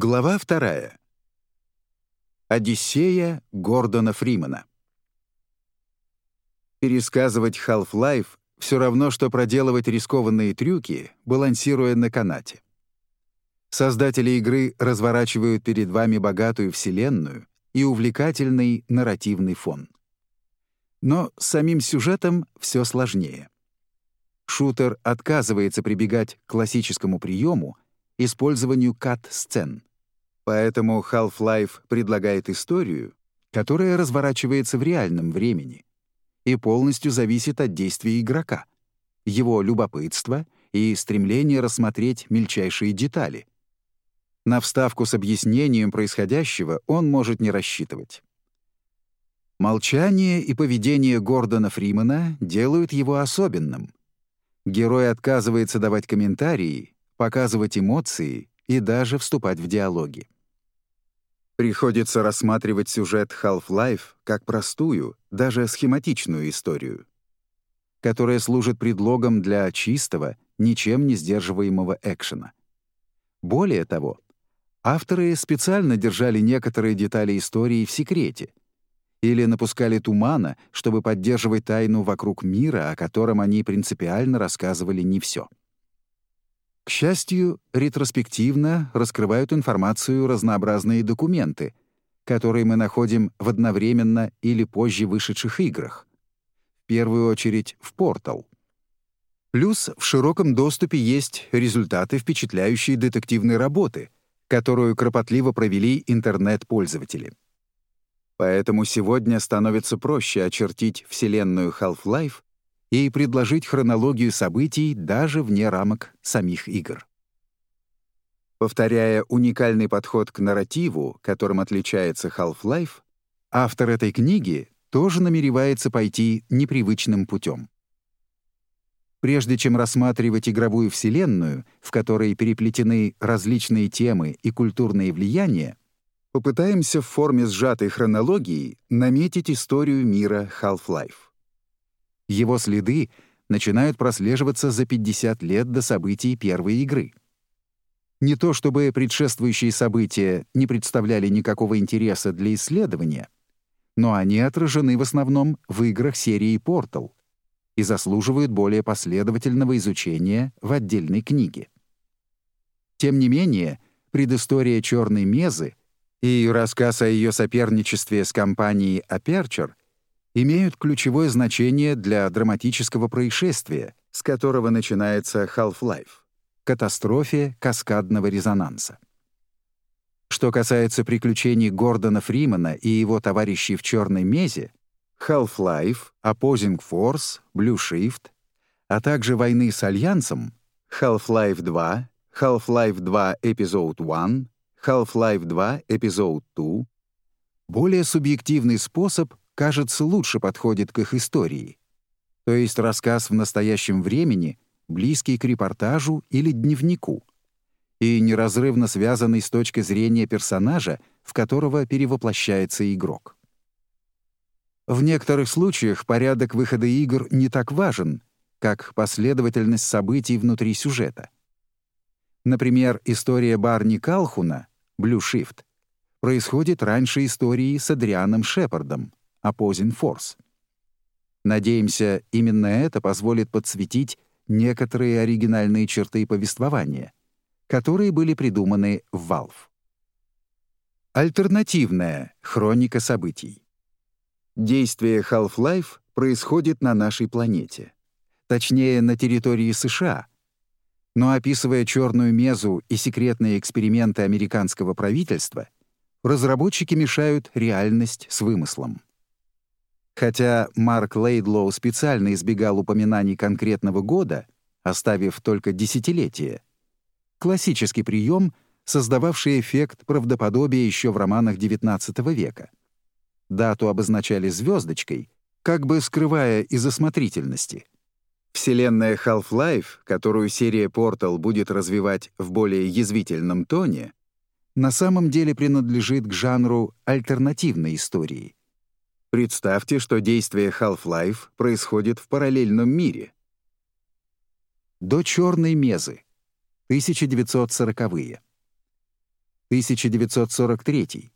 Глава вторая. Одиссея Гордона Фримана. Пересказывать Half-Life все равно, что проделывать рискованные трюки, балансируя на канате. Создатели игры разворачивают перед вами богатую вселенную и увлекательный нарративный фон. Но с самим сюжетом все сложнее. Шутер отказывается прибегать к классическому приему — использованию кат-сцен. Поэтому Half-Life предлагает историю, которая разворачивается в реальном времени и полностью зависит от действий игрока, его любопытства и стремления рассмотреть мельчайшие детали. На вставку с объяснением происходящего он может не рассчитывать. Молчание и поведение Гордона Фримана делают его особенным. Герой отказывается давать комментарии показывать эмоции и даже вступать в диалоги. Приходится рассматривать сюжет Half-Life как простую, даже схематичную историю, которая служит предлогом для чистого, ничем не сдерживаемого экшена. Более того, авторы специально держали некоторые детали истории в секрете или напускали тумана, чтобы поддерживать тайну вокруг мира, о котором они принципиально рассказывали не все. К счастью, ретроспективно раскрывают информацию разнообразные документы, которые мы находим в одновременно или позже вышедших играх. В первую очередь в Portal. Плюс в широком доступе есть результаты впечатляющей детективной работы, которую кропотливо провели интернет-пользователи. Поэтому сегодня становится проще очертить вселенную Half-Life и предложить хронологию событий даже вне рамок самих игр. Повторяя уникальный подход к нарративу, которым отличается Half-Life, автор этой книги тоже намеревается пойти непривычным путем. Прежде чем рассматривать игровую вселенную, в которой переплетены различные темы и культурные влияния, попытаемся в форме сжатой хронологии наметить историю мира Half-Life. Его следы начинают прослеживаться за 50 лет до событий первой игры. Не то чтобы предшествующие события не представляли никакого интереса для исследования, но они отражены в основном в играх серии Portal и заслуживают более последовательного изучения в отдельной книге. Тем не менее, предыстория «Черной Мезы» и рассказ о ее соперничестве с компанией Aperture имеют ключевое значение для драматического происшествия, с которого начинается Half-Life — катастрофе каскадного резонанса. Что касается приключений Гордона Фримана и его товарищей в «Черной мезе», Half-Life, Opposing Force, Blue Shift, а также войны с Альянсом, Half-Life 2, Half-Life 2 Episode 1, Half-Life 2 Episode 2, более субъективный способ кажется, лучше подходит к их истории. То есть рассказ в настоящем времени, близкий к репортажу или дневнику, и неразрывно связанный с точки зрения персонажа, в которого перевоплощается игрок. В некоторых случаях порядок выхода игр не так важен, как последовательность событий внутри сюжета. Например, история Барни Калхуна, Blue Shift, происходит раньше истории с Адрианом Шепардом, opposing force. Надеемся, именно это позволит подсветить некоторые оригинальные черты повествования, которые были придуманы в Valve. Альтернативная хроника событий. Действие Half-Life происходит на нашей планете. Точнее, на территории США. Но описывая черную мезу и секретные эксперименты американского правительства, разработчики мешают реальность с вымыслом. Хотя Марк Лейдлоу специально избегал упоминаний конкретного года, оставив только десятилетие. Классический прием, создававший эффект правдоподобия еще в романах XIX века. Дату обозначали звездочкой, как бы скрывая из осмотрительности. Вселенная Half-Life, которую серия Portal будет развивать в более язвительном тоне, на самом деле принадлежит к жанру альтернативной истории. Представьте, что действие Half-Life происходит в параллельном мире. До черной мезы. 1940-е. 1943.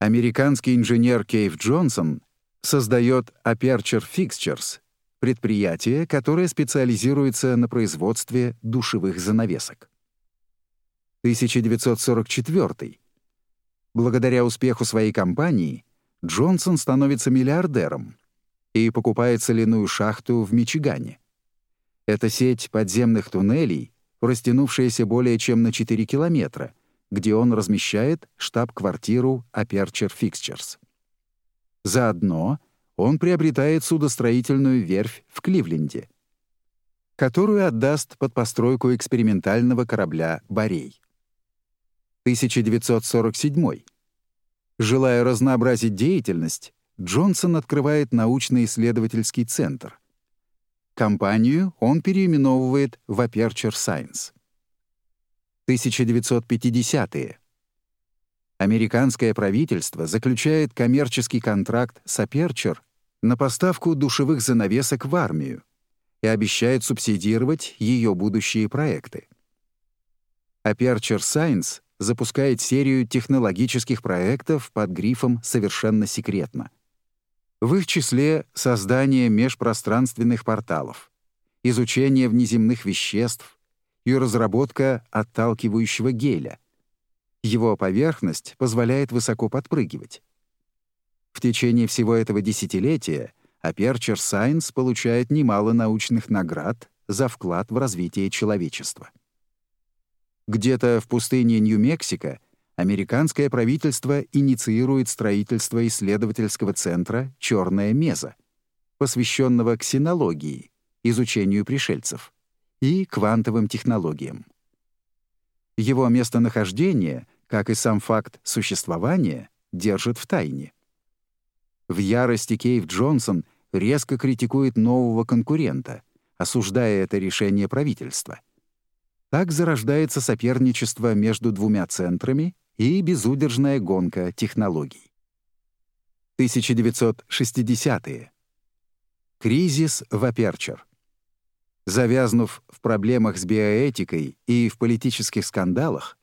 Американский инженер Кейв Джонсон создает Aperture Fixtures, предприятие, которое специализируется на производстве душевых занавесок. 1944. Благодаря успеху своей компании Джонсон становится миллиардером и покупает соляную шахту в Мичигане. Это сеть подземных туннелей, растянувшаяся более чем на 4 километра, где он размещает штаб-квартиру Aperture Fixtures. Заодно он приобретает судостроительную верфь в Кливленде, которую отдаст под постройку экспериментального корабля «Борей». 1947. Желая разнообразить деятельность, Джонсон открывает научно-исследовательский центр. Компанию он переименовывает в Aperture Science. 1950-е. Американское правительство заключает коммерческий контракт с Aperture на поставку душевых занавесок в армию и обещает субсидировать ее будущие проекты. Aperture Science запускает серию технологических проектов под грифом «Совершенно секретно». В их числе создание межпространственных порталов, изучение внеземных веществ и разработка отталкивающего геля. Его поверхность позволяет высоко подпрыгивать. В течение всего этого десятилетия Aperture Science получает немало научных наград за вклад в развитие человечества. Где-то в пустыне Нью-Мексико американское правительство инициирует строительство исследовательского центра «Черная меза», посвященного ксенологии, изучению пришельцев, и квантовым технологиям. Его местонахождение, как и сам факт существования, держит в тайне. В ярости Кейв Джонсон резко критикует нового конкурента, осуждая это решение правительства — так зарождается соперничество между двумя центрами и безудержная гонка технологий. 1960-е. Кризис в Аперчер. Завязнув в проблемах с биоэтикой и в политических скандалах,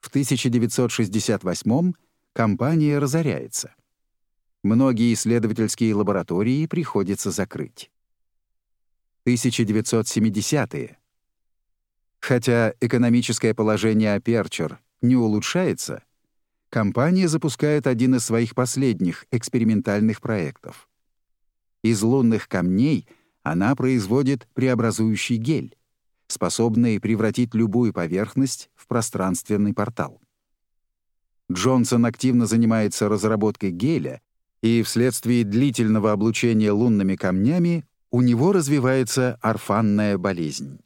в 1968 компания разоряется. Многие исследовательские лаборатории приходится закрыть. 1970-е. Хотя экономическое положение Aperture не улучшается, компания запускает один из своих последних экспериментальных проектов. Из лунных камней она производит преобразующий гель, способный превратить любую поверхность в пространственный портал. Джонсон активно занимается разработкой геля, и вследствие длительного облучения лунными камнями у него развивается орфанная болезнь.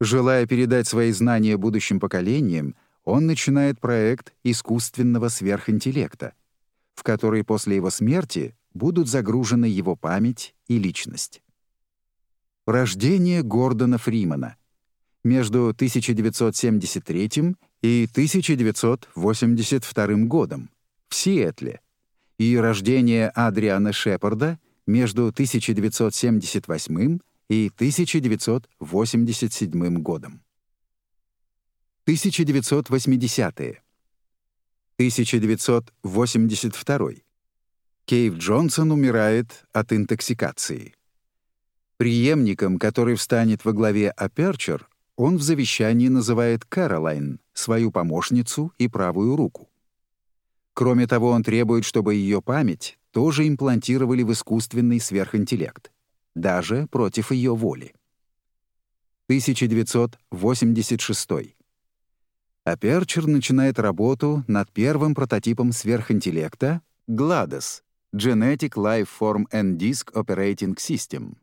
Желая передать свои знания будущим поколениям, он начинает проект искусственного сверхинтеллекта, в который после его смерти будут загружены его память и личность. Рождение Гордона Фримана между 1973 и 1982 годом в Сиэтле и рождение Адриана Шепарда между 1978 и 1987 годом. 1980-е. 1982. Кейв Джонсон умирает от интоксикации. Приемником, который встанет во главе Aperture, он в завещании называет Кэролайн, свою помощницу и правую руку. Кроме того, он требует, чтобы ее память тоже имплантировали в искусственный сверхинтеллект даже против ее воли. 1986. Аперчер начинает работу над первым прототипом сверхинтеллекта GLaDOS — Genetic Life Form and Disk Operating System.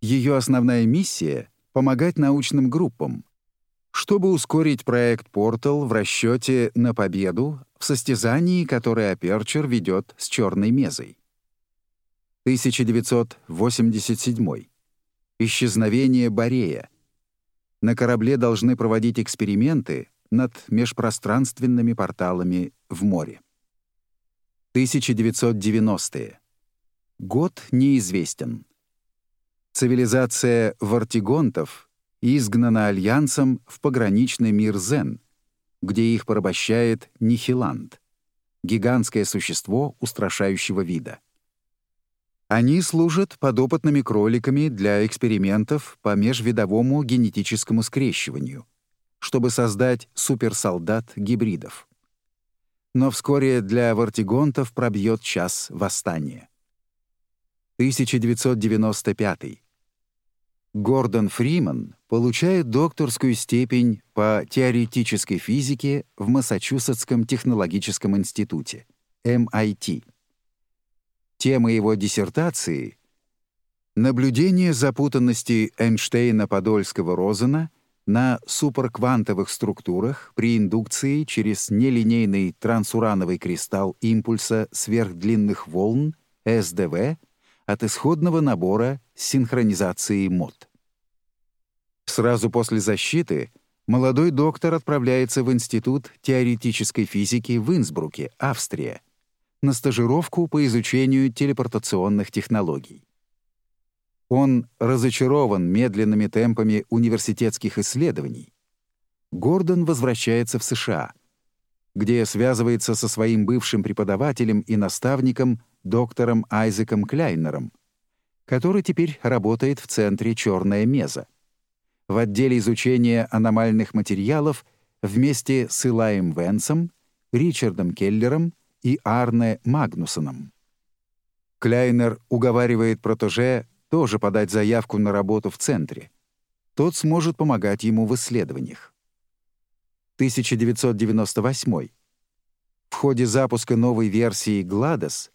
Ее основная миссия — помогать научным группам, чтобы ускорить проект Portal в расчете на победу в состязании, которое Aperture ведет с черной мезой. 1987. Исчезновение Борея. На корабле должны проводить эксперименты над межпространственными порталами в море. 1990-е. Год неизвестен. Цивилизация вартигонтов изгнана Альянсом в пограничный мир Зен, где их порабощает Нихиланд, гигантское существо устрашающего вида. Они служат подопытными кроликами для экспериментов по межвидовому генетическому скрещиванию, чтобы создать суперсолдат гибридов. Но вскоре для вартигонтов пробьет час восстания. 1995. Гордон Фриман получает докторскую степень по теоретической физике в Массачусетском технологическом институте, MIT. Тема его диссертации — наблюдение запутанности Эйнштейна-Подольского-Розена на суперквантовых структурах при индукции через нелинейный трансурановый кристалл импульса сверхдлинных волн, СДВ, от исходного набора синхронизации МОД. Сразу после защиты молодой доктор отправляется в Институт теоретической физики в Инсбруке, Австрия, на стажировку по изучению телепортационных технологий. Он разочарован медленными темпами университетских исследований. Гордон возвращается в США, где связывается со своим бывшим преподавателем и наставником доктором Айзеком Кляйнером, который теперь работает в центре «Черная меза», в отделе изучения аномальных материалов вместе с Илаем Венсом, Ричардом Келлером и Арне Магнусоном. Кляйнер уговаривает протеже тоже подать заявку на работу в центре. Тот сможет помогать ему в исследованиях. 1998. В ходе запуска новой версии GLaDOS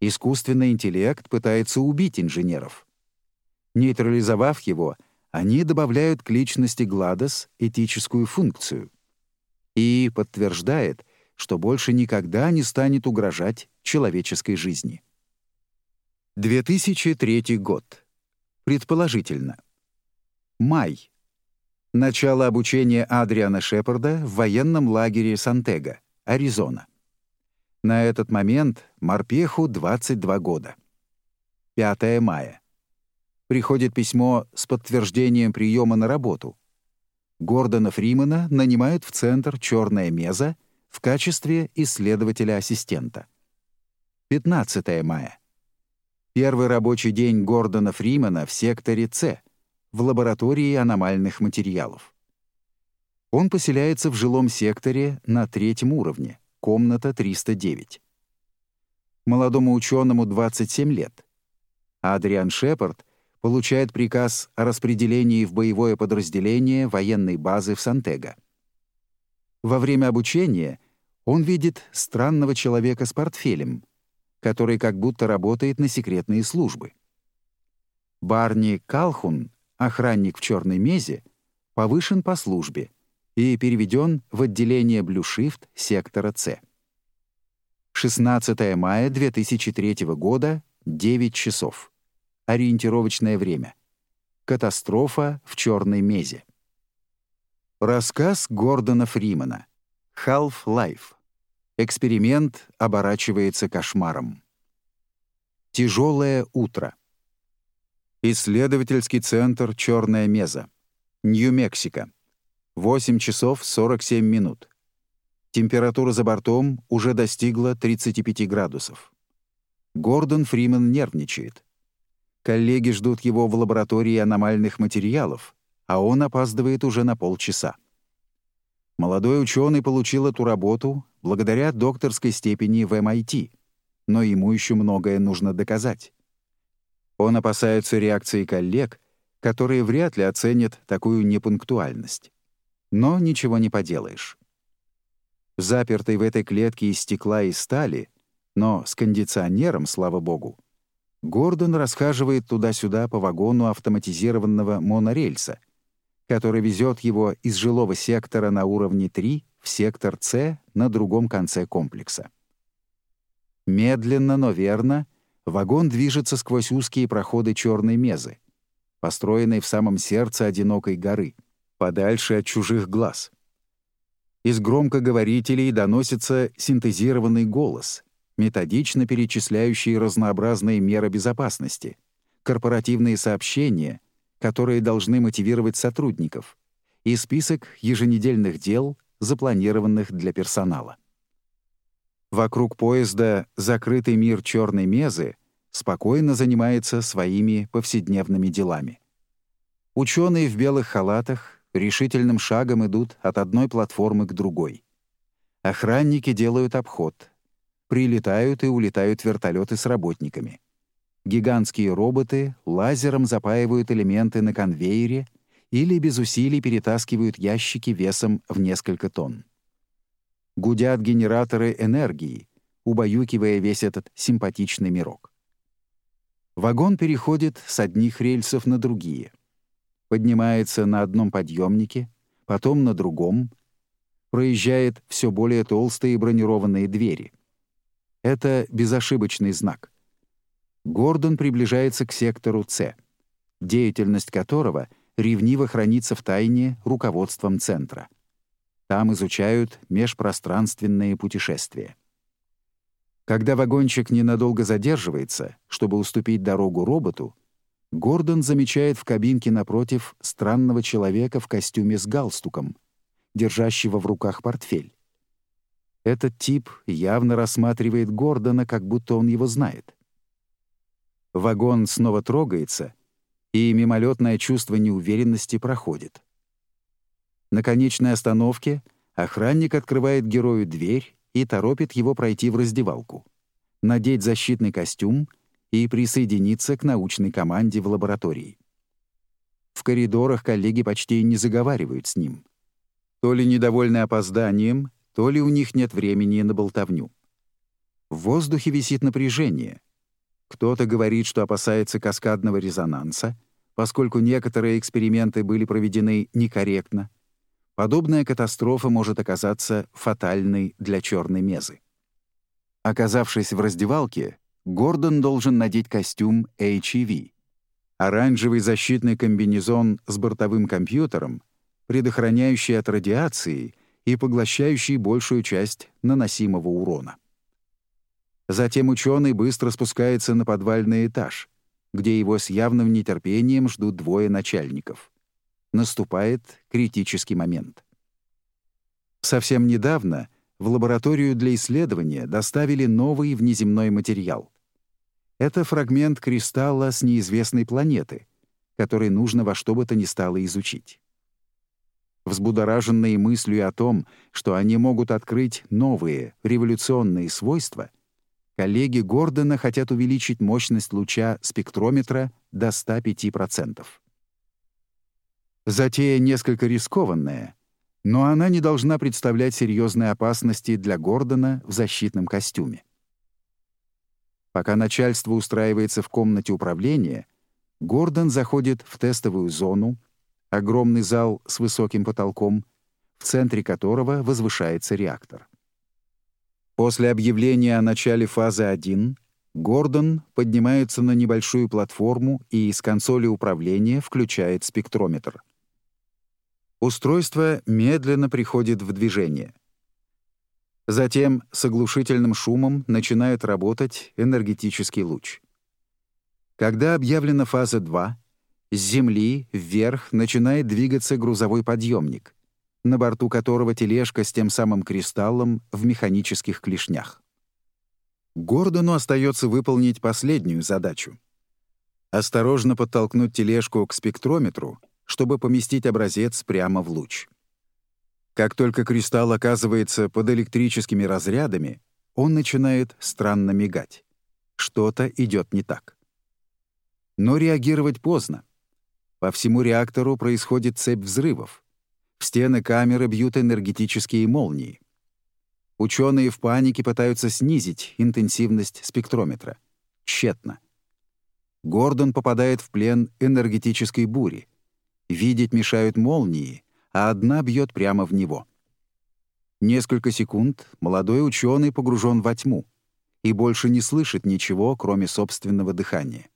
искусственный интеллект пытается убить инженеров. Нейтрализовав его, они добавляют к личности GLaDOS этическую функцию и подтверждает, что больше никогда не станет угрожать человеческой жизни. 2003 год. Предположительно. Май. Начало обучения Адриана Шепарда в военном лагере Сантега, Аризона. На этот момент Морпеху 22 года. 5 мая. Приходит письмо с подтверждением приема на работу. Гордона Фримана нанимают в центр «Черная меза» в качестве исследователя-ассистента. 15 мая. Первый рабочий день Гордона Фримана в секторе С, в лаборатории аномальных материалов. Он поселяется в жилом секторе на третьем уровне, комната 309. Молодому ученому 27 лет. Адриан Шепард получает приказ о распределении в боевое подразделение военной базы в Сантего. Во время обучения он видит странного человека с портфелем, который как будто работает на секретные службы. Барни Калхун, охранник в черной мезе, повышен по службе и переведен в отделение Блюшифт сектора С. 16 мая 2003 года, 9 часов. Ориентировочное время. Катастрофа в черной мезе. Рассказ Гордона Фримана. Half-Life. Эксперимент оборачивается кошмаром. Тяжелое утро. Исследовательский центр «Черная меза». Нью-Мексико. 8 часов 47 минут. Температура за бортом уже достигла 35 градусов. Гордон Фриман нервничает. Коллеги ждут его в лаборатории аномальных материалов, а он опаздывает уже на полчаса. Молодой ученый получил эту работу благодаря докторской степени в MIT, но ему еще многое нужно доказать. Он опасается реакции коллег, которые вряд ли оценят такую непунктуальность. Но ничего не поделаешь. Запертый в этой клетке из стекла и стали, но с кондиционером, слава богу, Гордон расхаживает туда-сюда по вагону автоматизированного монорельса, который везет его из жилого сектора на уровне 3 в сектор С на другом конце комплекса. Медленно, но верно, вагон движется сквозь узкие проходы черной мезы, построенной в самом сердце одинокой горы, подальше от чужих глаз. Из громкоговорителей доносится синтезированный голос, методично перечисляющий разнообразные меры безопасности, корпоративные сообщения, которые должны мотивировать сотрудников, и список еженедельных дел, запланированных для персонала. Вокруг поезда закрытый мир черной мезы спокойно занимается своими повседневными делами. Ученые в белых халатах решительным шагом идут от одной платформы к другой. Охранники делают обход. Прилетают и улетают вертолеты с работниками. Гигантские роботы лазером запаивают элементы на конвейере или без усилий перетаскивают ящики весом в несколько тонн. Гудят генераторы энергии, убаюкивая весь этот симпатичный мирок. Вагон переходит с одних рельсов на другие. Поднимается на одном подъемнике, потом на другом, проезжает все более толстые бронированные двери. Это безошибочный знак. Гордон приближается к сектору С, деятельность которого ревниво хранится в тайне руководством центра. Там изучают межпространственные путешествия. Когда вагончик ненадолго задерживается, чтобы уступить дорогу роботу, Гордон замечает в кабинке напротив странного человека в костюме с галстуком, держащего в руках портфель. Этот тип явно рассматривает Гордона, как будто он его знает. Вагон снова трогается, и мимолетное чувство неуверенности проходит. На конечной остановке охранник открывает герою дверь и торопит его пройти в раздевалку, надеть защитный костюм и присоединиться к научной команде в лаборатории. В коридорах коллеги почти не заговаривают с ним. То ли недовольны опозданием, то ли у них нет времени на болтовню. В воздухе висит напряжение. Кто-то говорит, что опасается каскадного резонанса, поскольку некоторые эксперименты были проведены некорректно, Подобная катастрофа может оказаться фатальной для черной мезы. Оказавшись в раздевалке, Гордон должен надеть костюм HEV. Оранжевый защитный комбинезон с бортовым компьютером, предохраняющий от радиации и поглощающий большую часть наносимого урона. Затем ученый быстро спускается на подвальный этаж, где его с явным нетерпением ждут двое начальников — наступает критический момент. Совсем недавно в лабораторию для исследования доставили новый внеземной материал. Это фрагмент кристалла с неизвестной планеты, который нужно во что бы то ни стало изучить. Взбудораженные мыслью о том, что они могут открыть новые, революционные свойства, коллеги Гордона хотят увеличить мощность луча спектрометра до 105%. Затея несколько рискованная, но она не должна представлять серьезной опасности для Гордона в защитном костюме. Пока начальство устраивается в комнате управления, Гордон заходит в тестовую зону, огромный зал с высоким потолком, в центре которого возвышается реактор. После объявления о начале фазы 1 Гордон поднимается на небольшую платформу и из консоли управления включает спектрометр — устройство медленно приходит в движение. Затем с оглушительным шумом начинает работать энергетический луч. Когда объявлена фаза 2, с Земли вверх начинает двигаться грузовой подъемник, на борту которого тележка с тем самым кристаллом в механических клешнях. Гордону остается выполнить последнюю задачу — осторожно подтолкнуть тележку к спектрометру чтобы поместить образец прямо в луч. Как только кристалл оказывается под электрическими разрядами, он начинает странно мигать. Что-то идет не так. Но реагировать поздно. По всему реактору происходит цепь взрывов. В стены камеры бьют энергетические молнии. Ученые в панике пытаются снизить интенсивность спектрометра. Тщетно. Гордон попадает в плен энергетической бури — Видеть мешают молнии, а одна бьет прямо в него. Несколько секунд молодой ученый погружен во тьму и больше не слышит ничего, кроме собственного дыхания.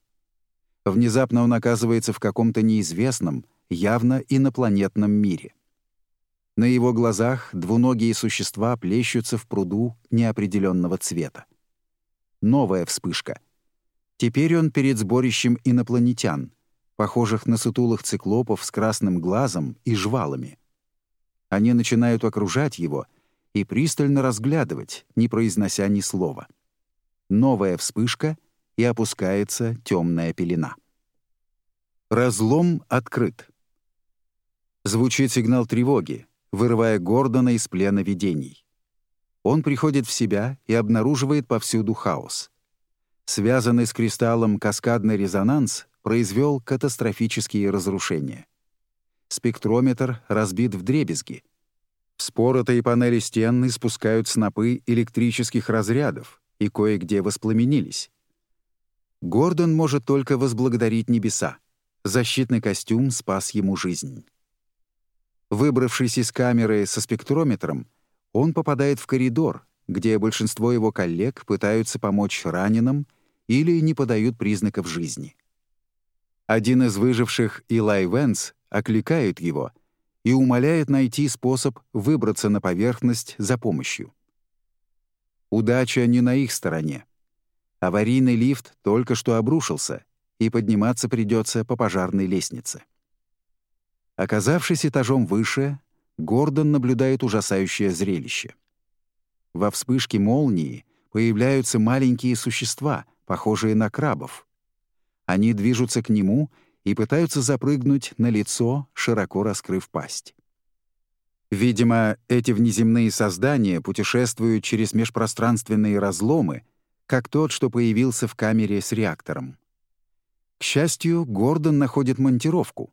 Внезапно он оказывается в каком-то неизвестном, явно инопланетном мире. На его глазах двуногие существа плещутся в пруду неопределенного цвета. Новая вспышка. Теперь он перед сборищем инопланетян — похожих на сутулых циклопов с красным глазом и жвалами. Они начинают окружать его и пристально разглядывать, не произнося ни слова. Новая вспышка, и опускается темная пелена. Разлом открыт. Звучит сигнал тревоги, вырывая Гордона из плена видений. Он приходит в себя и обнаруживает повсюду хаос. Связанный с кристаллом каскадный резонанс произвел катастрофические разрушения. Спектрометр разбит в дребезги. Вспоротые панели стен испускают снопы электрических разрядов и кое-где воспламенились. Гордон может только возблагодарить небеса. Защитный костюм спас ему жизнь. Выбравшись из камеры со спектрометром, он попадает в коридор, где большинство его коллег пытаются помочь раненым или не подают признаков жизни. Один из выживших, Илай Венс, окликает его и умоляет найти способ выбраться на поверхность за помощью. Удача не на их стороне. Аварийный лифт только что обрушился, и подниматься придется по пожарной лестнице. Оказавшись этажом выше, Гордон наблюдает ужасающее зрелище. Во вспышке молнии появляются маленькие существа, похожие на крабов. Они движутся к нему и пытаются запрыгнуть на лицо, широко раскрыв пасть. Видимо, эти внеземные создания путешествуют через межпространственные разломы, как тот, что появился в камере с реактором. К счастью, Гордон находит монтировку.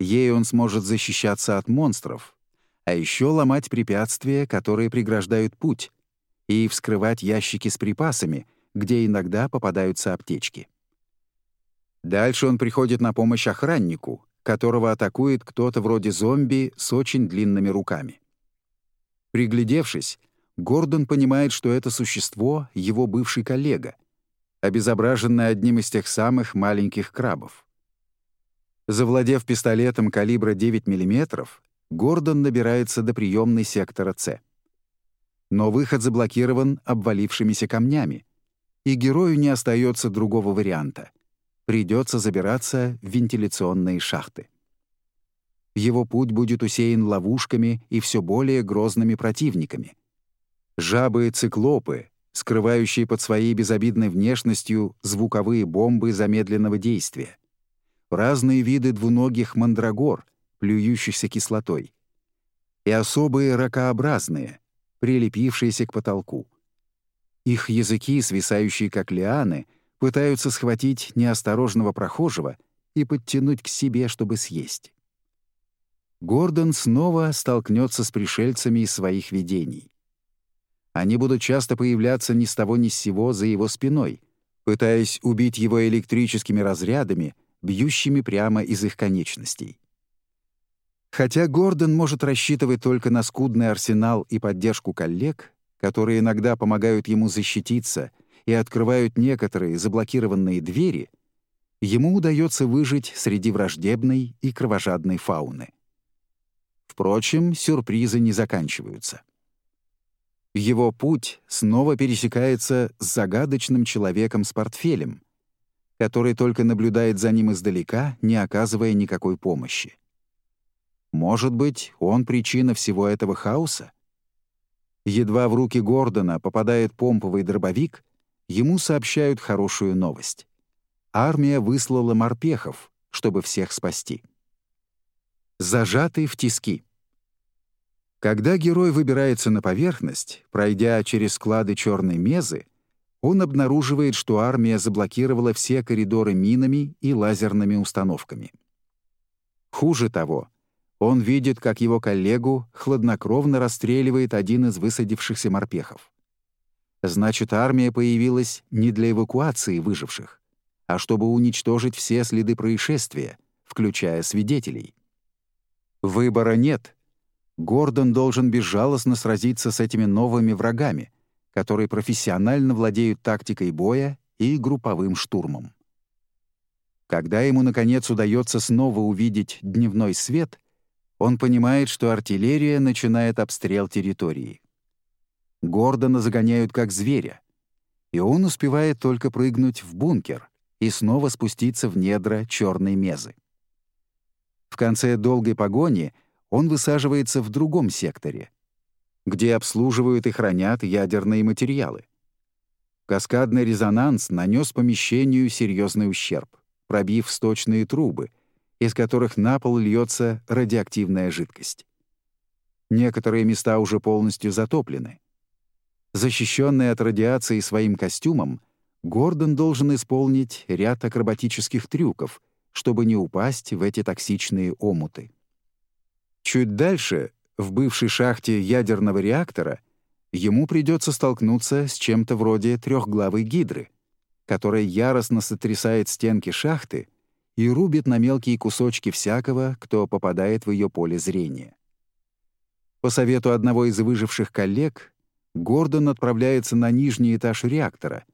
Ей он сможет защищаться от монстров, а еще ломать препятствия, которые преграждают путь, и вскрывать ящики с припасами, где иногда попадаются аптечки. Дальше он приходит на помощь охраннику, которого атакует кто-то вроде зомби с очень длинными руками. Приглядевшись, Гордон понимает, что это существо — его бывший коллега, обезображенный одним из тех самых маленьких крабов. Завладев пистолетом калибра 9 мм, Гордон набирается до приемной сектора С. Но выход заблокирован обвалившимися камнями, и герою не остается другого варианта. Придется забираться в вентиляционные шахты. Его путь будет усеян ловушками и все более грозными противниками. Жабы и циклопы, скрывающие под своей безобидной внешностью звуковые бомбы замедленного действия. Разные виды двуногих мандрагор — плюющихся кислотой, и особые ракообразные, прилепившиеся к потолку. Их языки, свисающие как лианы, пытаются схватить неосторожного прохожего и подтянуть к себе, чтобы съесть. Гордон снова столкнется с пришельцами из своих видений. Они будут часто появляться ни с того ни с сего за его спиной, пытаясь убить его электрическими разрядами, бьющими прямо из их конечностей. Хотя Гордон может рассчитывать только на скудный арсенал и поддержку коллег, которые иногда помогают ему защититься и открывают некоторые заблокированные двери, ему удается выжить среди враждебной и кровожадной фауны. Впрочем, сюрпризы не заканчиваются. Его путь снова пересекается с загадочным человеком с портфелем, который только наблюдает за ним издалека, не оказывая никакой помощи. Может быть, он причина всего этого хаоса? Едва в руки Гордона попадает помповый дробовик, ему сообщают хорошую новость. Армия выслала морпехов, чтобы всех спасти. Зажатый в тиски. Когда герой выбирается на поверхность, пройдя через склады черной мезы, он обнаруживает, что армия заблокировала все коридоры минами и лазерными установками. Хуже того, он видит, как его коллегу хладнокровно расстреливает один из высадившихся морпехов. Значит, армия появилась не для эвакуации выживших, а чтобы уничтожить все следы происшествия, включая свидетелей. Выбора нет. Гордон должен безжалостно сразиться с этими новыми врагами, которые профессионально владеют тактикой боя и групповым штурмом. Когда ему, наконец, удается снова увидеть дневной свет — он понимает, что артиллерия начинает обстрел территории. Гордона загоняют как зверя, и он успевает только прыгнуть в бункер и снова спуститься в недра черной мезы. В конце долгой погони он высаживается в другом секторе, где обслуживают и хранят ядерные материалы. Каскадный резонанс нанес помещению серьезный ущерб, пробив сточные трубы, из которых на пол льется радиоактивная жидкость. Некоторые места уже полностью затоплены. Защищенный от радиации своим костюмом, Гордон должен исполнить ряд акробатических трюков, чтобы не упасть в эти токсичные омуты. Чуть дальше, в бывшей шахте ядерного реактора, ему придется столкнуться с чем-то вроде трехглавой гидры, которая яростно сотрясает стенки шахты и рубит на мелкие кусочки всякого, кто попадает в ее поле зрения. По совету одного из выживших коллег, Гордон отправляется на нижний этаж реактора,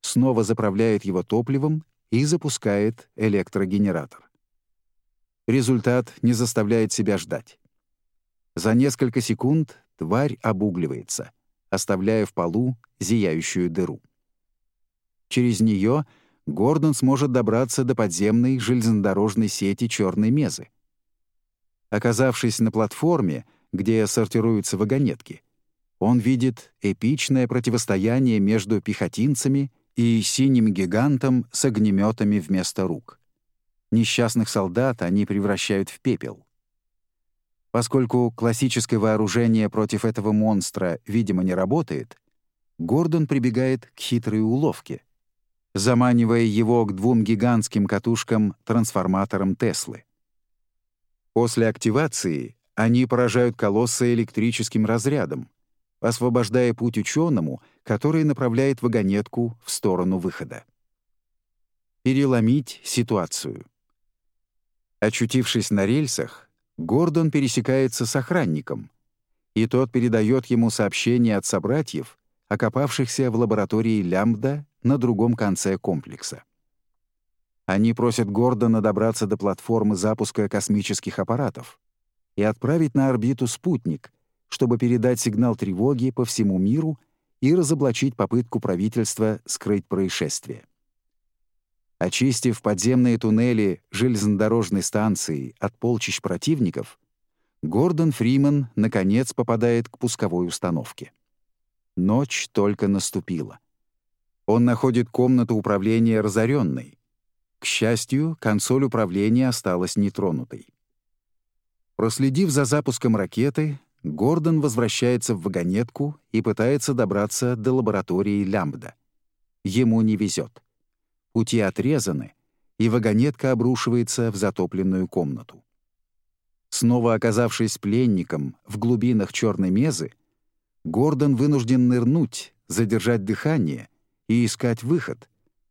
снова заправляет его топливом и запускает электрогенератор. Результат не заставляет себя ждать. За несколько секунд тварь обугливается, оставляя в полу зияющую дыру. Через нее Гордон сможет добраться до подземной железнодорожной сети черной мезы. Оказавшись на платформе, где сортируются вагонетки, он видит эпичное противостояние между пехотинцами и синим гигантом с огнеметами вместо рук. Несчастных солдат они превращают в пепел. Поскольку классическое вооружение против этого монстра, видимо, не работает, Гордон прибегает к хитрой уловке, заманивая его к двум гигантским катушкам-трансформаторам Теслы. После активации они поражают колосса электрическим разрядом, освобождая путь ученому, который направляет вагонетку в сторону выхода. Переломить ситуацию. Очутившись на рельсах, Гордон пересекается с охранником, и тот передает ему сообщение от собратьев, окопавшихся в лаборатории Лямбда на другом конце комплекса. Они просят Гордона добраться до платформы запуска космических аппаратов и отправить на орбиту спутник, чтобы передать сигнал тревоги по всему миру и разоблачить попытку правительства скрыть происшествие. Очистив подземные туннели железнодорожной станции от полчищ противников, Гордон Фриман наконец попадает к пусковой установке. Ночь только наступила. Он находит комнату управления разоренной. К счастью, консоль управления осталась нетронутой. Проследив за запуском ракеты, Гордон возвращается в вагонетку и пытается добраться до лаборатории Лямбда. Ему не везет. Пути отрезаны, и вагонетка обрушивается в затопленную комнату. Снова оказавшись пленником в глубинах черной мезы, Гордон вынужден нырнуть, задержать дыхание и искать выход,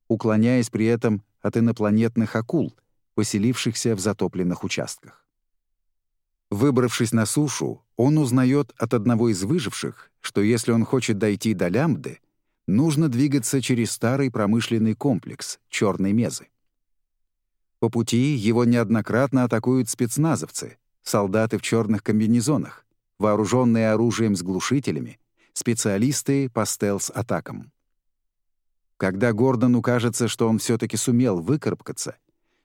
уклоняясь при этом от инопланетных акул, поселившихся в затопленных участках. Выбравшись на сушу, он узнает от одного из выживших, что если он хочет дойти до Лямбды, нужно двигаться через старый промышленный комплекс черной мезы. По пути его неоднократно атакуют спецназовцы, солдаты в черных комбинезонах, вооруженные оружием с глушителями, специалисты по стелс-атакам. Когда Гордону кажется, что он все-таки сумел выкарабкаться,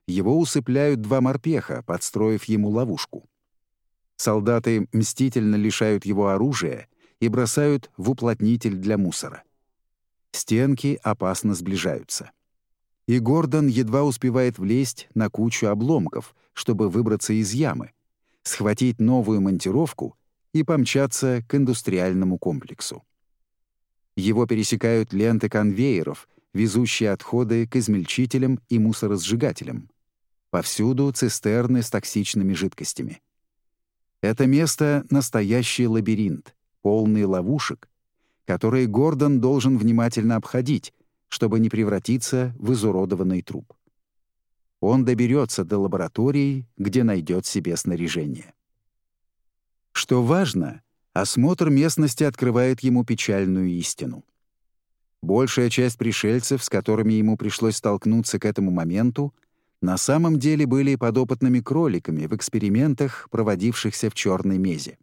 его усыпляют два морпеха, подстроив ему ловушку. Солдаты мстительно лишают его оружия и бросают в уплотнитель для мусора. Стенки опасно сближаются. И Гордон едва успевает влезть на кучу обломков, чтобы выбраться из ямы, схватить новую монтировку и помчаться к индустриальному комплексу. Его пересекают ленты конвейеров, везущие отходы к измельчителям и мусоросжигателям. Повсюду цистерны с токсичными жидкостями. Это место — настоящий лабиринт, полный ловушек, которые Гордон должен внимательно обходить, чтобы не превратиться в изуродованный труп. Он доберется до лаборатории, где найдет себе снаряжение. Что важно, осмотр местности открывает ему печальную истину. Большая часть пришельцев, с которыми ему пришлось столкнуться к этому моменту, на самом деле были подопытными кроликами в экспериментах, проводившихся в черной мезе.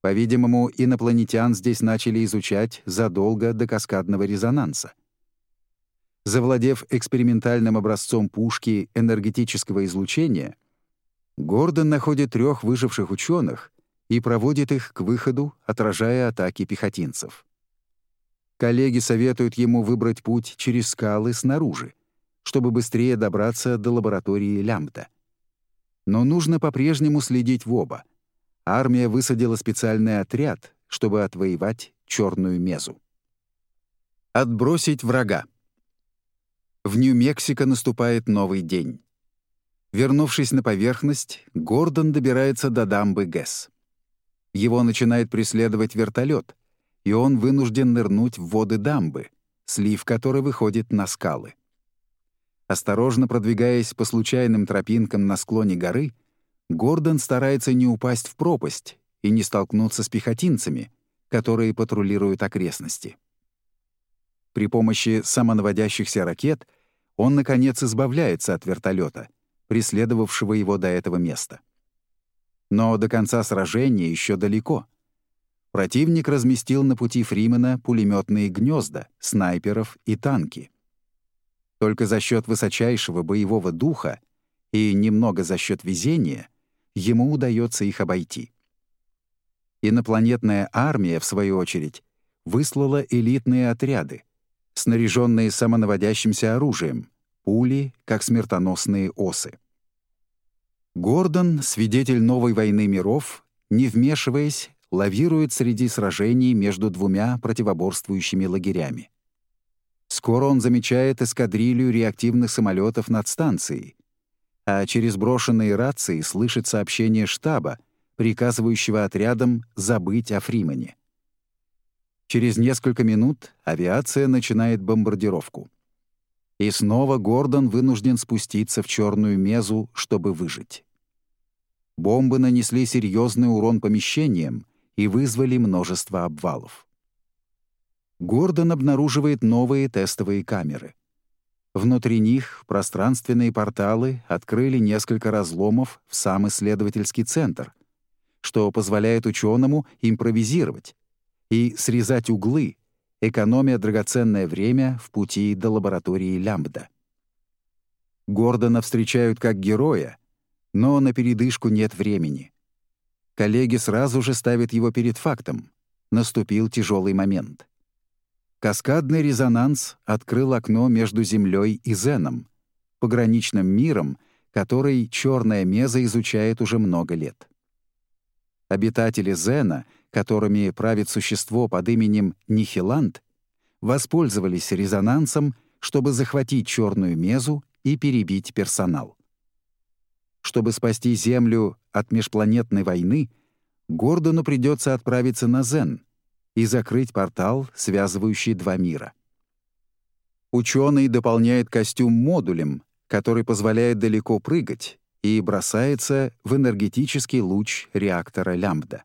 По-видимому, инопланетян здесь начали изучать задолго до каскадного резонанса. Завладев экспериментальным образцом пушки энергетического излучения, Гордон находит трех выживших ученых и проводит их к выходу, отражая атаки пехотинцев. Коллеги советуют ему выбрать путь через скалы снаружи, чтобы быстрее добраться до лаборатории Лямбда. Но нужно по-прежнему следить в оба. Армия высадила специальный отряд, чтобы отвоевать черную мезу. Отбросить врага. В Нью-Мексико наступает новый день. Вернувшись на поверхность, Гордон добирается до дамбы ГЭС. Его начинает преследовать вертолет, и он вынужден нырнуть в воды дамбы, слив которой выходит на скалы. Осторожно продвигаясь по случайным тропинкам на склоне горы, Гордон старается не упасть в пропасть и не столкнуться с пехотинцами, которые патрулируют окрестности. При помощи самонаводящихся ракет он, наконец, избавляется от вертолета, преследовавшего его до этого места. Но до конца сражения еще далеко. Противник разместил на пути Фримена пулеметные гнезда, снайперов и танки. Только за счет высочайшего боевого духа и немного за счет везения ему удается их обойти. Инопланетная армия, в свою очередь, выслала элитные отряды, снаряженные самонаводящимся оружием, пули, как смертоносные осы. Гордон, свидетель новой войны миров, не вмешиваясь, лавирует среди сражений между двумя противоборствующими лагерями. Скоро он замечает эскадрилью реактивных самолетов над станцией, а через брошенные рации слышит сообщение штаба, приказывающего отрядам забыть о Фримане. Через несколько минут авиация начинает бомбардировку. И снова Гордон вынужден спуститься в черную мезу, чтобы выжить. Бомбы нанесли серьезный урон помещениям и вызвали множество обвалов. Гордон обнаруживает новые тестовые камеры. Внутри них пространственные порталы открыли несколько разломов в сам исследовательский центр, что позволяет ученому импровизировать, и срезать углы, экономя драгоценное время в пути до лаборатории Лямбда. Гордона встречают как героя, но на передышку нет времени. Коллеги сразу же ставят его перед фактом. Наступил тяжелый момент. Каскадный резонанс открыл окно между Землей и Зеном, пограничным миром, который черная меза изучает уже много лет. Обитатели Зена — которыми правит существо под именем Нихиланд, воспользовались резонансом, чтобы захватить черную мезу и перебить персонал. Чтобы спасти Землю от межпланетной войны, Гордону придется отправиться на Зен и закрыть портал, связывающий два мира. Ученый дополняет костюм модулем, который позволяет далеко прыгать, и бросается в энергетический луч реактора Лямбда.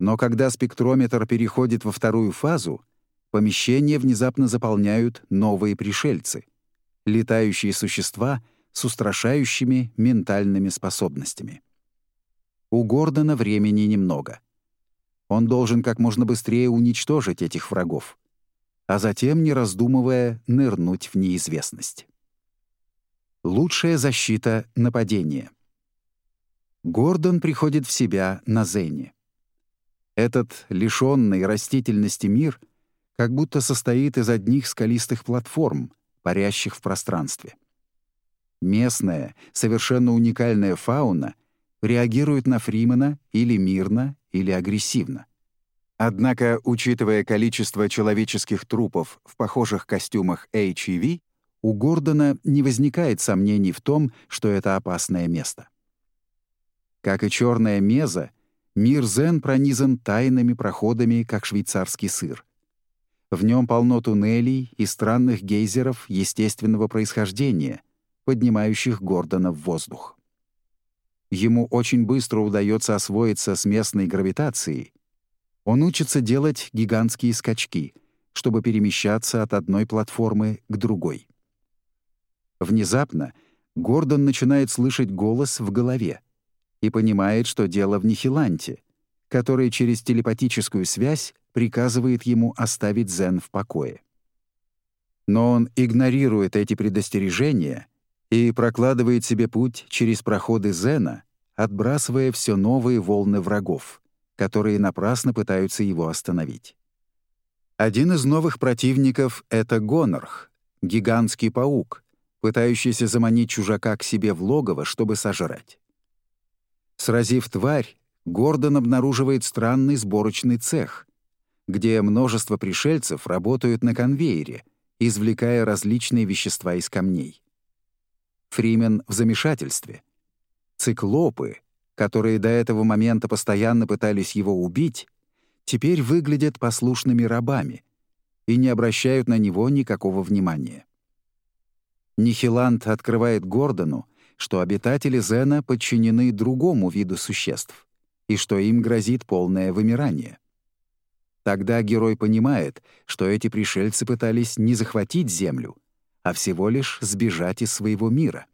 Но когда спектрометр переходит во вторую фазу, помещение внезапно заполняют новые пришельцы — летающие существа с устрашающими ментальными способностями. У Гордона времени немного. Он должен как можно быстрее уничтожить этих врагов, а затем, не раздумывая, нырнуть в неизвестность. Лучшая защита — нападение. Гордон приходит в себя на Зене. Этот лишенный растительности мир как будто состоит из одних скалистых платформ, парящих в пространстве. Местная, совершенно уникальная фауна реагирует на Фримана или мирно, или агрессивно. Однако, учитывая количество человеческих трупов в похожих костюмах H&V, у Гордона не возникает сомнений в том, что это опасное место. Как и черная меза, Мир Зен пронизан тайными проходами, как швейцарский сыр. В нем полно туннелей и странных гейзеров естественного происхождения, поднимающих Гордона в воздух. Ему очень быстро удается освоиться с местной гравитацией. Он учится делать гигантские скачки, чтобы перемещаться от одной платформы к другой. Внезапно Гордон начинает слышать голос в голове и понимает, что дело в Нихиланте, который через телепатическую связь приказывает ему оставить Зен в покое. Но он игнорирует эти предостережения и прокладывает себе путь через проходы Зена, отбрасывая все новые волны врагов, которые напрасно пытаются его остановить. Один из новых противников — это Гонорх, гигантский паук, пытающийся заманить чужака к себе в логово, чтобы сожрать. Сразив тварь, Гордон обнаруживает странный сборочный цех, где множество пришельцев работают на конвейере, извлекая различные вещества из камней. Фримен в замешательстве. Циклопы, которые до этого момента постоянно пытались его убить, теперь выглядят послушными рабами и не обращают на него никакого внимания. Нихиланд открывает Гордону, что обитатели Зена подчинены другому виду существ и что им грозит полное вымирание. Тогда герой понимает, что эти пришельцы пытались не захватить Землю, а всего лишь сбежать из своего мира.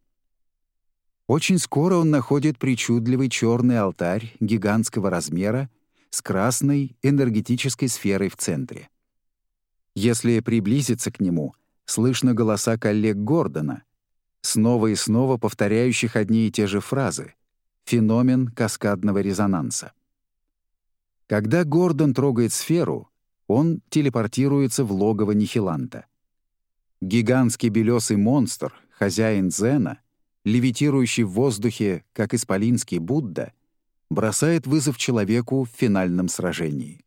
Очень скоро он находит причудливый черный алтарь гигантского размера с красной энергетической сферой в центре. Если приблизиться к нему, слышно голоса коллег Гордона, снова и снова повторяющих одни и те же фразы — феномен каскадного резонанса. Когда Гордон трогает сферу, он телепортируется в логово Нихиланта. Гигантский белесый монстр, хозяин Зена, левитирующий в воздухе, как исполинский Будда, бросает вызов человеку в финальном сражении.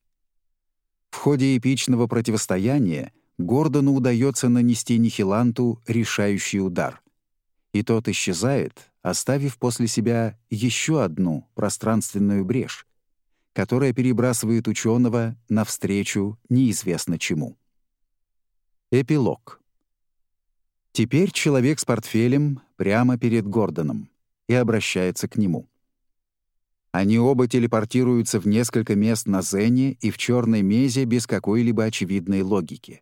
В ходе эпичного противостояния Гордону удается нанести Нихиланту решающий удар. И тот исчезает, оставив после себя еще одну пространственную брешь, которая перебрасывает ученого навстречу неизвестно чему. Эпилог. Теперь человек с портфелем прямо перед Гордоном и обращается к нему. Они оба телепортируются в несколько мест на Зене и в черной мезе без какой-либо очевидной логики.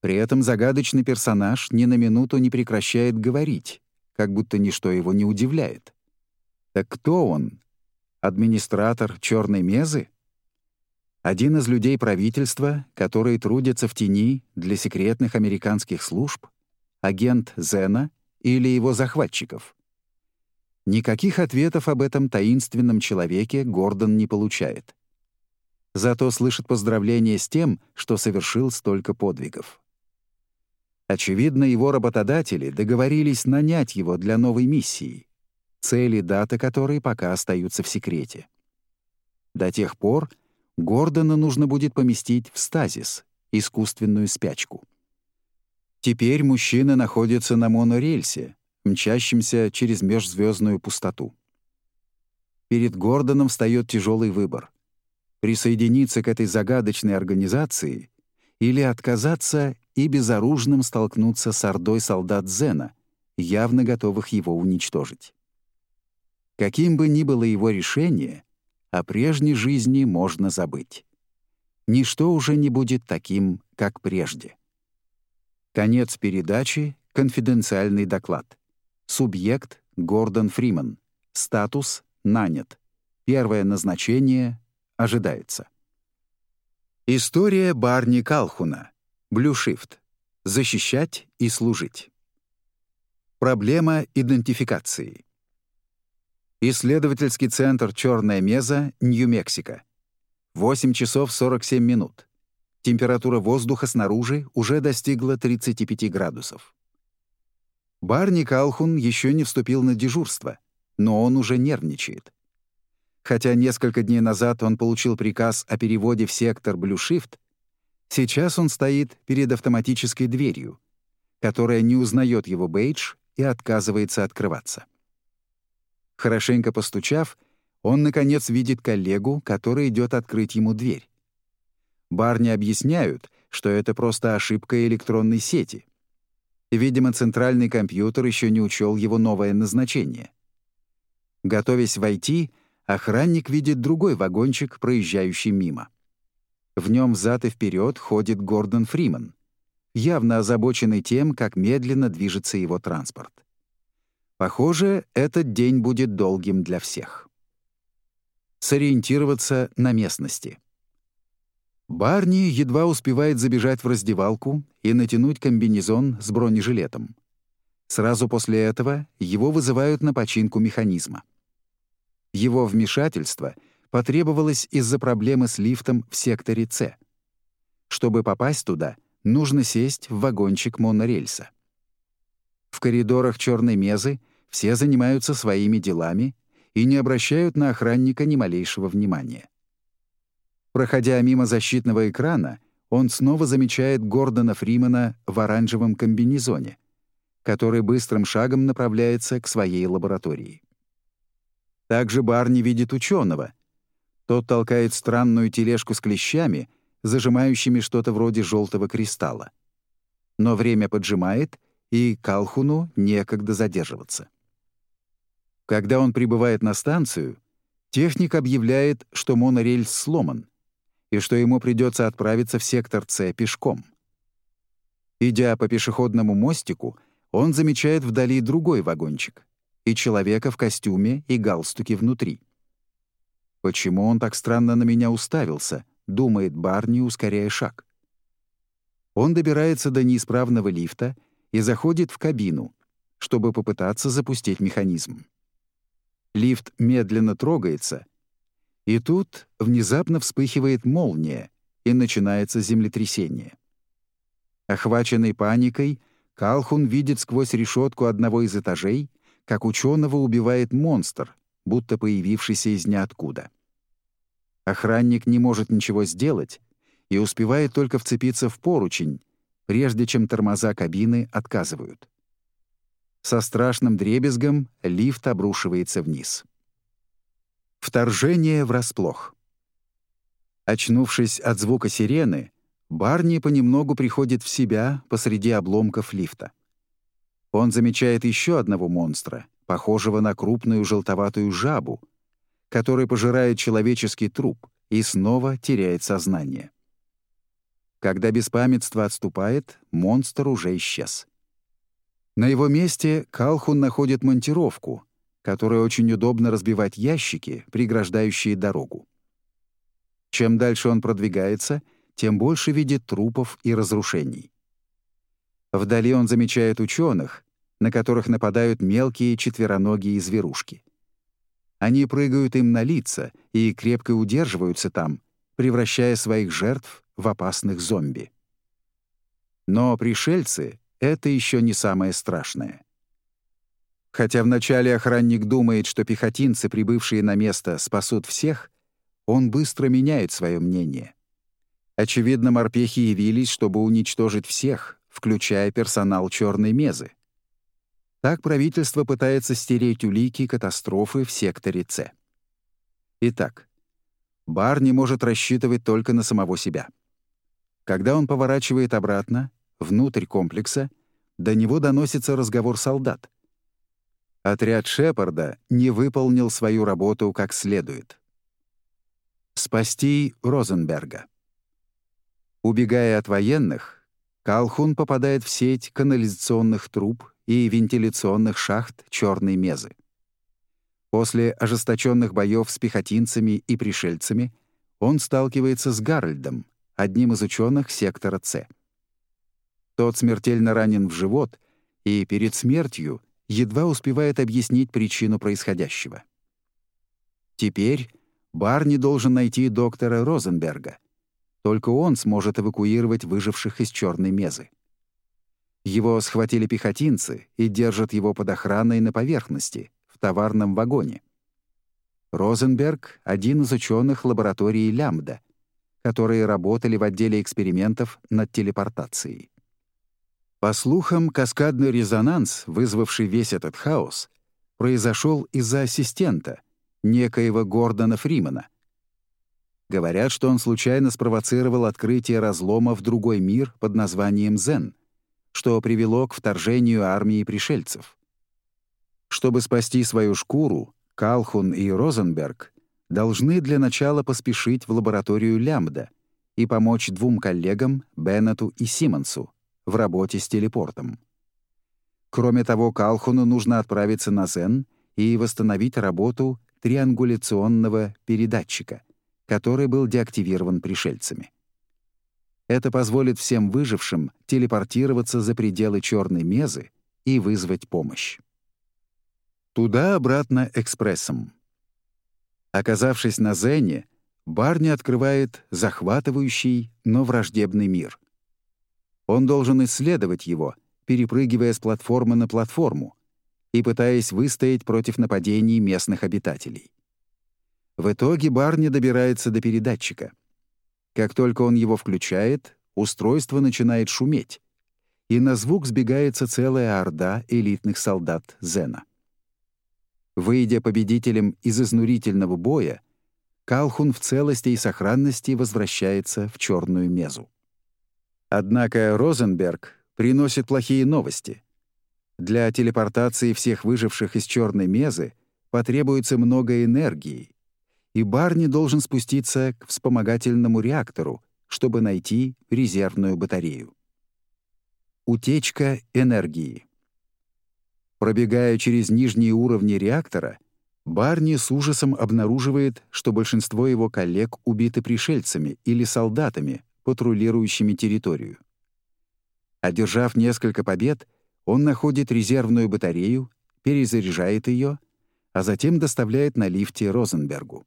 При этом загадочный персонаж ни на минуту не прекращает говорить, как будто ничто его не удивляет. Так кто он, Администратор черной мезы? Один из людей правительства, которые трудятся в тени для секретных американских служб? Агент Зена или его захватчиков? Никаких ответов об этом таинственном человеке Гордон не получает. Зато слышит поздравления с тем, что совершил столько подвигов. Очевидно, его работодатели договорились нанять его для новой миссии — цели и дата которой пока остаются в секрете. До тех пор Гордона нужно будет поместить в стазис, искусственную спячку. Теперь мужчина находится на монорельсе, мчащемся через межзвездную пустоту. Перед Гордоном встает тяжелый выбор — присоединиться к этой загадочной организации или отказаться и безоружным столкнуться с ордой солдат Зена, явно готовых его уничтожить. Каким бы ни было его решение, о прежней жизни можно забыть. Ничто уже не будет таким, как прежде. Конец передачи — конфиденциальный доклад. Субъект — Гордон Фриман. Статус — нанят. Первое назначение — ожидается. История Барни Калхуна. Блюшифт. Защищать и служить. Проблема идентификации. Исследовательский центр «Черная меза», Нью-Мексико. 8 часов 47 минут. Температура воздуха снаружи уже достигла 35 градусов. Барни Калхун еще не вступил на дежурство, но он уже нервничает. Хотя несколько дней назад он получил приказ о переводе в сектор Блюшифт, сейчас он стоит перед автоматической дверью, которая не узнает его бейдж и отказывается открываться. Хорошенько постучав, он, наконец, видит коллегу, который идет открыть ему дверь. Барни объясняют, что это просто ошибка электронной сети. Видимо, центральный компьютер еще не учел его новое назначение. Готовясь войти, охранник видит другой вагончик, проезжающий мимо. В нем взад и вперед ходит Гордон Фриман, явно озабоченный тем, как медленно движется его транспорт. Похоже, этот день будет долгим для всех. Сориентироваться на местности. Барни едва успевает забежать в раздевалку и натянуть комбинезон с бронежилетом. Сразу после этого его вызывают на починку механизма. Его вмешательство потребовалось из-за проблемы с лифтом в секторе С. Чтобы попасть туда, нужно сесть в вагончик монорельса. В коридорах черной мезы все занимаются своими делами и не обращают на охранника ни малейшего внимания. Проходя мимо защитного экрана, он снова замечает Гордона Фримана в оранжевом комбинезоне, который быстрым шагом направляется к своей лаборатории. Также Барни видит ученого. Тот толкает странную тележку с клещами, зажимающими что-то вроде желтого кристалла. Но время поджимает, и Калхуну некогда задерживаться. Когда он прибывает на станцию, техник объявляет, что монорельс сломан и что ему придется отправиться в сектор С пешком. Идя по пешеходному мостику, он замечает вдали другой вагончик и человека в костюме и галстуке внутри. «Почему он так странно на меня уставился?» — думает Барни, ускоряя шаг. Он добирается до неисправного лифта и заходит в кабину, чтобы попытаться запустить механизм. Лифт медленно трогается, и тут внезапно вспыхивает молния, и начинается землетрясение. Охваченный паникой, Калхун видит сквозь решетку одного из этажей, как ученого убивает монстр, будто появившийся из ниоткуда. Охранник не может ничего сделать и успевает только вцепиться в поручень, прежде чем тормоза кабины отказывают. Со страшным дребезгом лифт обрушивается вниз. Вторжение врасплох. Очнувшись от звука сирены, Барни понемногу приходит в себя посреди обломков лифта. Он замечает еще одного монстра, похожего на крупную желтоватую жабу, который пожирает человеческий труп и снова теряет сознание. Когда беспамятство отступает, монстр уже исчез. На его месте Калхун находит монтировку, которой очень удобно разбивать ящики, преграждающие дорогу. Чем дальше он продвигается, тем больше видит трупов и разрушений. Вдали он замечает ученых, на которых нападают мелкие четвероногие зверушки. Они прыгают им на лица и крепко удерживаются там, превращая своих жертв в опасных зомби. Но пришельцы — это еще не самое страшное. Хотя вначале охранник думает, что пехотинцы, прибывшие на место, спасут всех, он быстро меняет свое мнение. Очевидно, морпехи явились, чтобы уничтожить всех, включая персонал черной мезы. Так правительство пытается стереть улики катастрофы в секторе С. Итак, Бар не может рассчитывать только на самого себя. Когда он поворачивает обратно, внутрь комплекса, до него доносится разговор солдат — Отряд Шепарда не выполнил свою работу как следует. Спасти Розенберга. Убегая от военных, Калхун попадает в сеть канализационных труб и вентиляционных шахт черной мезы. После ожесточенных боев с пехотинцами и пришельцами он сталкивается с Гарольдом, одним из ученых сектора С. Тот смертельно ранен в живот и перед смертью едва успевает объяснить причину происходящего. Теперь Барни должен найти доктора Розенберга. Только он сможет эвакуировать выживших из черной мезы. Его схватили пехотинцы и держат его под охраной на поверхности, в товарном вагоне. Розенберг — один из ученых лаборатории Лямбда, которые работали в отделе экспериментов над телепортацией. По слухам, каскадный резонанс, вызвавший весь этот хаос, произошел из-за ассистента, некоего Гордона Фримана. Говорят, что он случайно спровоцировал открытие разлома в другой мир под названием Зен, что привело к вторжению армии пришельцев. Чтобы спасти свою шкуру, Калхун и Розенберг должны для начала поспешить в лабораторию Лямбда и помочь двум коллегам, Беннету и Симмонсу, в работе с телепортом. Кроме того, Калхуну нужно отправиться на Зен и восстановить работу триангуляционного передатчика, который был деактивирован пришельцами. Это позволит всем выжившим телепортироваться за пределы черной мезы и вызвать помощь. Туда-обратно экспрессом. Оказавшись на Зене, Барни открывает захватывающий, но враждебный мир. Он должен исследовать его, перепрыгивая с платформы на платформу и пытаясь выстоять против нападений местных обитателей. В итоге Барни добирается до передатчика. Как только он его включает, устройство начинает шуметь, и на звук сбегается целая орда элитных солдат Зена. Выйдя победителем из изнурительного боя, Калхун в целости и сохранности возвращается в черную мезу. Однако Розенберг приносит плохие новости. Для телепортации всех выживших из черной мезы потребуется много энергии, и Барни должен спуститься к вспомогательному реактору, чтобы найти резервную батарею. Утечка энергии. Пробегая через нижние уровни реактора, Барни с ужасом обнаруживает, что большинство его коллег убиты пришельцами или солдатами, патрулирующими территорию. Одержав несколько побед, он находит резервную батарею, перезаряжает ее, а затем доставляет на лифте Розенбергу.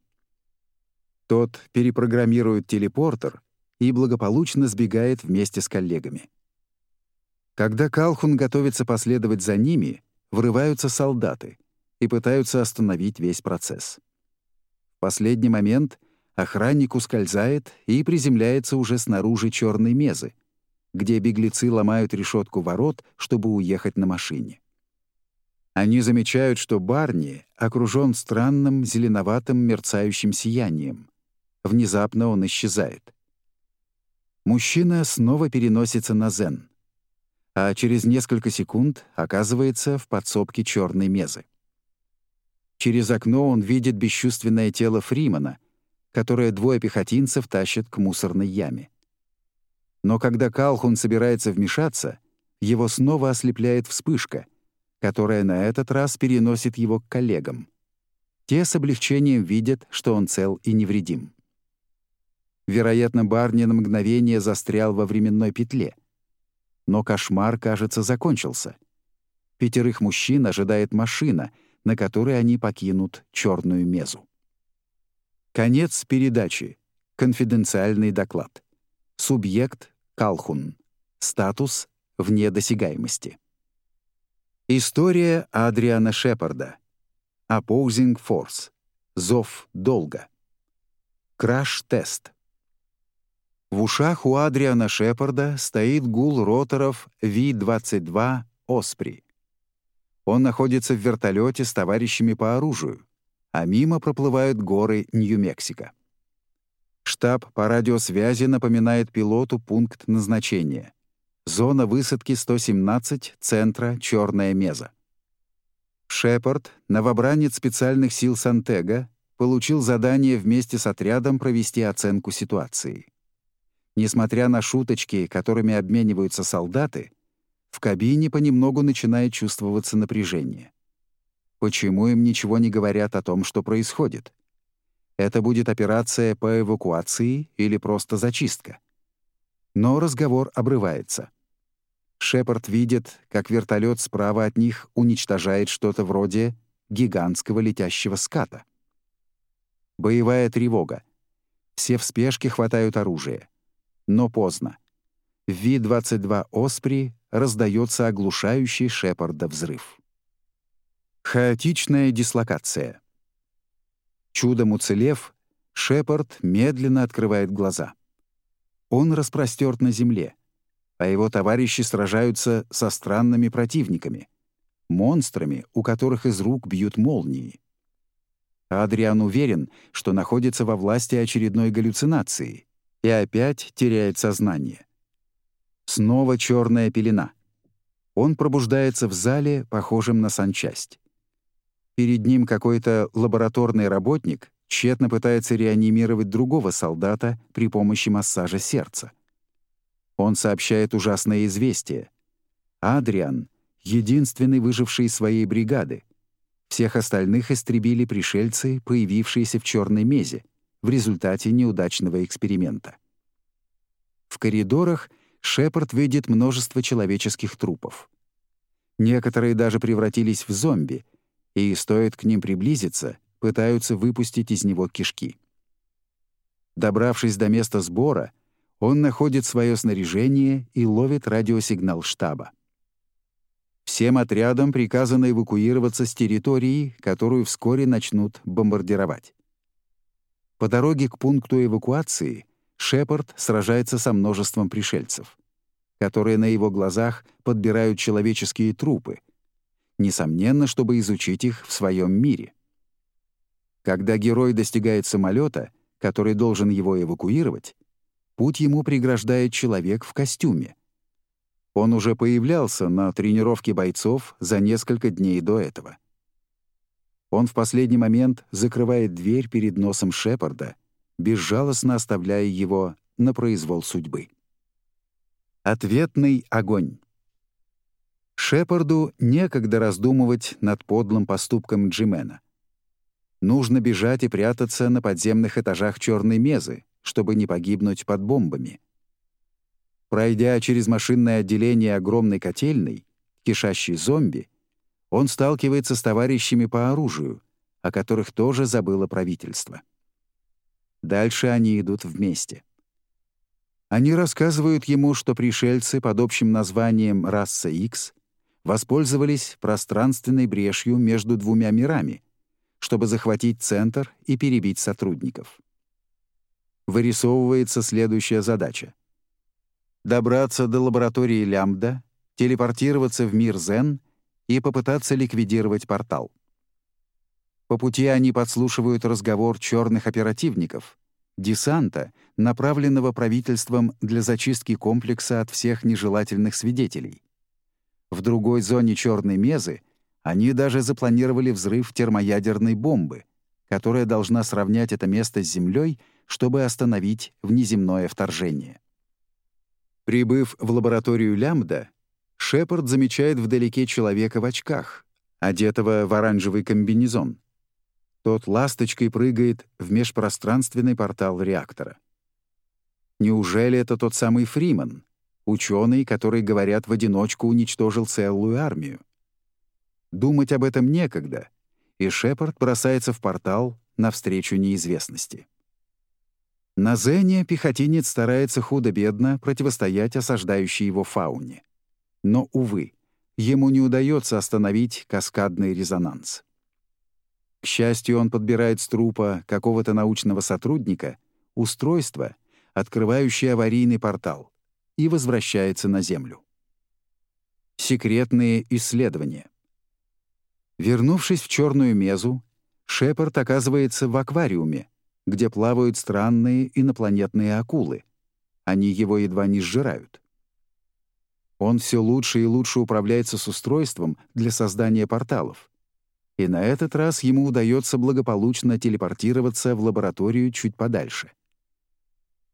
Тот перепрограммирует телепортер и благополучно сбегает вместе с коллегами. Когда Калхун готовится последовать за ними, врываются солдаты и пытаются остановить весь процесс. В последний момент охранник ускользает и приземляется уже снаружи черной мезы, где беглецы ломают решетку ворот, чтобы уехать на машине. Они замечают, что Барни окружен странным зеленоватым мерцающим сиянием. Внезапно он исчезает. Мужчина снова переносится на Зен, а через несколько секунд оказывается в подсобке черной мезы. Через окно он видит бесчувственное тело Фримана, которое двое пехотинцев тащат к мусорной яме. Но когда Калхун собирается вмешаться, его снова ослепляет вспышка, которая на этот раз переносит его к коллегам. Те с облегчением видят, что он цел и невредим. Вероятно, Барни на мгновение застрял во временной петле. Но кошмар, кажется, закончился. Пятерых мужчин ожидает машина, на которой они покинут черную мезу. Конец передачи. Конфиденциальный доклад. Субъект — Калхун. Статус — вне досягаемости. История Адриана Шепарда. Opposing Force. Зов долга. Краш-тест. В ушах у Адриана Шепарда стоит гул роторов Ви-22 «Оспри». Он находится в вертолете с товарищами по оружию, а мимо проплывают горы Нью-Мексико. Штаб по радиосвязи напоминает пилоту пункт назначения. Зона высадки 117, центра Черная Меза. Шепард, новобранец специальных сил Сантега, получил задание вместе с отрядом провести оценку ситуации. Несмотря на шуточки, которыми обмениваются солдаты, в кабине понемногу начинает чувствоваться напряжение. Почему им ничего не говорят о том, что происходит? Это будет операция по эвакуации или просто зачистка? Но разговор обрывается. Шепард видит, как вертолет справа от них уничтожает что-то вроде гигантского летящего ската. Боевая тревога. Все в спешке хватают оружие. Но поздно. В Ви-22 «Оспри» раздается оглушающий Шепарда взрыв. Хаотичная дислокация. Чудом уцелев, Шепард медленно открывает глаза. Он распростерт на земле, а его товарищи сражаются со странными противниками, монстрами, у которых из рук бьют молнии. Адриан уверен, что находится во власти очередной галлюцинации и опять теряет сознание. Снова черная пелена. Он пробуждается в зале, похожем на санчасть. Перед ним какой-то лабораторный работник тщетно пытается реанимировать другого солдата при помощи массажа сердца. Он сообщает ужасное известие. Адриан — единственный выживший своей бригады. Всех остальных истребили пришельцы, появившиеся в черной мезе — в результате неудачного эксперимента. В коридорах Шепард видит множество человеческих трупов. Некоторые даже превратились в зомби, и стоит к ним приблизиться, пытаются выпустить из него кишки. Добравшись до места сбора, он находит свое снаряжение и ловит радиосигнал штаба. Всем отрядам приказано эвакуироваться с территории, которую вскоре начнут бомбардировать. По дороге к пункту эвакуации Шепард сражается со множеством пришельцев, которые на его глазах подбирают человеческие трупы, несомненно, чтобы изучить их в своем мире. Когда герой достигает самолета, который должен его эвакуировать, путь ему преграждает человек в костюме. Он уже появлялся на тренировке бойцов за несколько дней до этого. Он в последний момент закрывает дверь перед носом Шепарда, безжалостно оставляя его на произвол судьбы. Ответный огонь. Шепарду некогда раздумывать над подлым поступком Джимена. Нужно бежать и прятаться на подземных этажах черной мезы, чтобы не погибнуть под бомбами. Пройдя через машинное отделение огромной котельной, кишащей зомби, он сталкивается с товарищами по оружию, о которых тоже забыло правительство. Дальше они идут вместе. Они рассказывают ему, что пришельцы под общим названием «раса X воспользовались пространственной брешью между двумя мирами, чтобы захватить центр и перебить сотрудников. Вырисовывается следующая задача. Добраться до лаборатории Лямбда, телепортироваться в мир Зен и попытаться ликвидировать портал. По пути они подслушивают разговор черных оперативников, десанта, направленного правительством для зачистки комплекса от всех нежелательных свидетелей. В другой зоне черной мезы они даже запланировали взрыв термоядерной бомбы, которая должна сравнять это место с Землей, чтобы остановить внеземное вторжение. Прибыв в лабораторию Лямбда, Шепард замечает вдалеке человека в очках, одетого в оранжевый комбинезон. Тот ласточкой прыгает в межпространственный портал реактора. Неужели это тот самый Фриман, ученый, который, говорят, в одиночку уничтожил целую армию? Думать об этом некогда, и Шепард бросается в портал навстречу неизвестности. На Зене пехотинец старается худо-бедно противостоять осаждающей его фауне. Но, увы, ему не удается остановить каскадный резонанс. К счастью, он подбирает с трупа какого-то научного сотрудника устройство, открывающее аварийный портал, и возвращается на Землю. Секретные исследования. Вернувшись в черную мезу, Шепард оказывается в аквариуме, где плавают странные инопланетные акулы. Они его едва не сжирают. Он все лучше и лучше управляется с устройством для создания порталов. И на этот раз ему удается благополучно телепортироваться в лабораторию чуть подальше.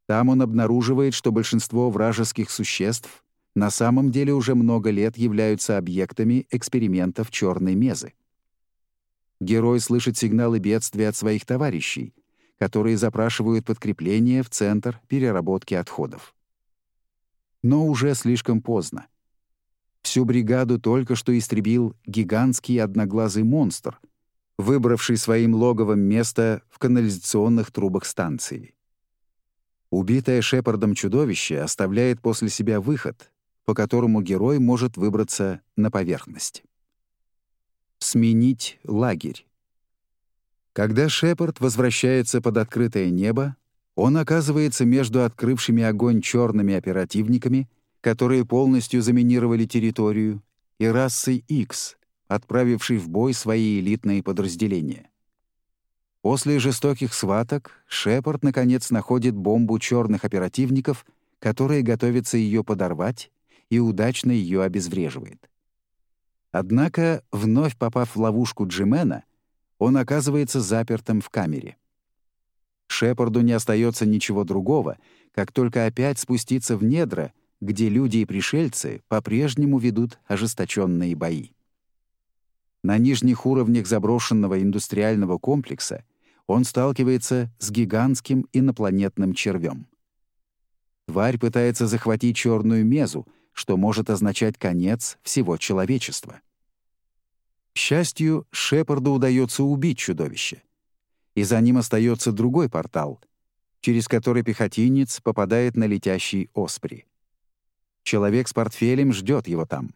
Там он обнаруживает, что большинство вражеских существ на самом деле уже много лет являются объектами экспериментов черной мезы. Герой слышит сигналы бедствия от своих товарищей, которые запрашивают подкрепление в Центр переработки отходов. Но уже слишком поздно. Всю бригаду только что истребил гигантский одноглазый монстр, выбравший своим логовом место в канализационных трубах станции. Убитое Шепардом чудовище оставляет после себя выход, по которому герой может выбраться на поверхность. Сменить лагерь. Когда Шепард возвращается под открытое небо, он оказывается между открывшими огонь черными оперативниками, которые полностью заминировали территорию, и расой X, отправившей в бой свои элитные подразделения. После жестоких сваток Шепард наконец находит бомбу черных оперативников, которая готовится ее подорвать и удачно ее обезвреживает. Однако, вновь попав в ловушку Джимена, он оказывается запертым в камере. Шепарду не остается ничего другого, как только опять спуститься в недра, где люди и пришельцы по-прежнему ведут ожесточенные бои. На нижних уровнях заброшенного индустриального комплекса он сталкивается с гигантским инопланетным червем. Тварь пытается захватить черную мезу, что может означать конец всего человечества. К счастью, Шепарду удается убить чудовище. И за ним остается другой портал, через который пехотинец попадает на летящий Оспри. Человек с портфелем ждет его там.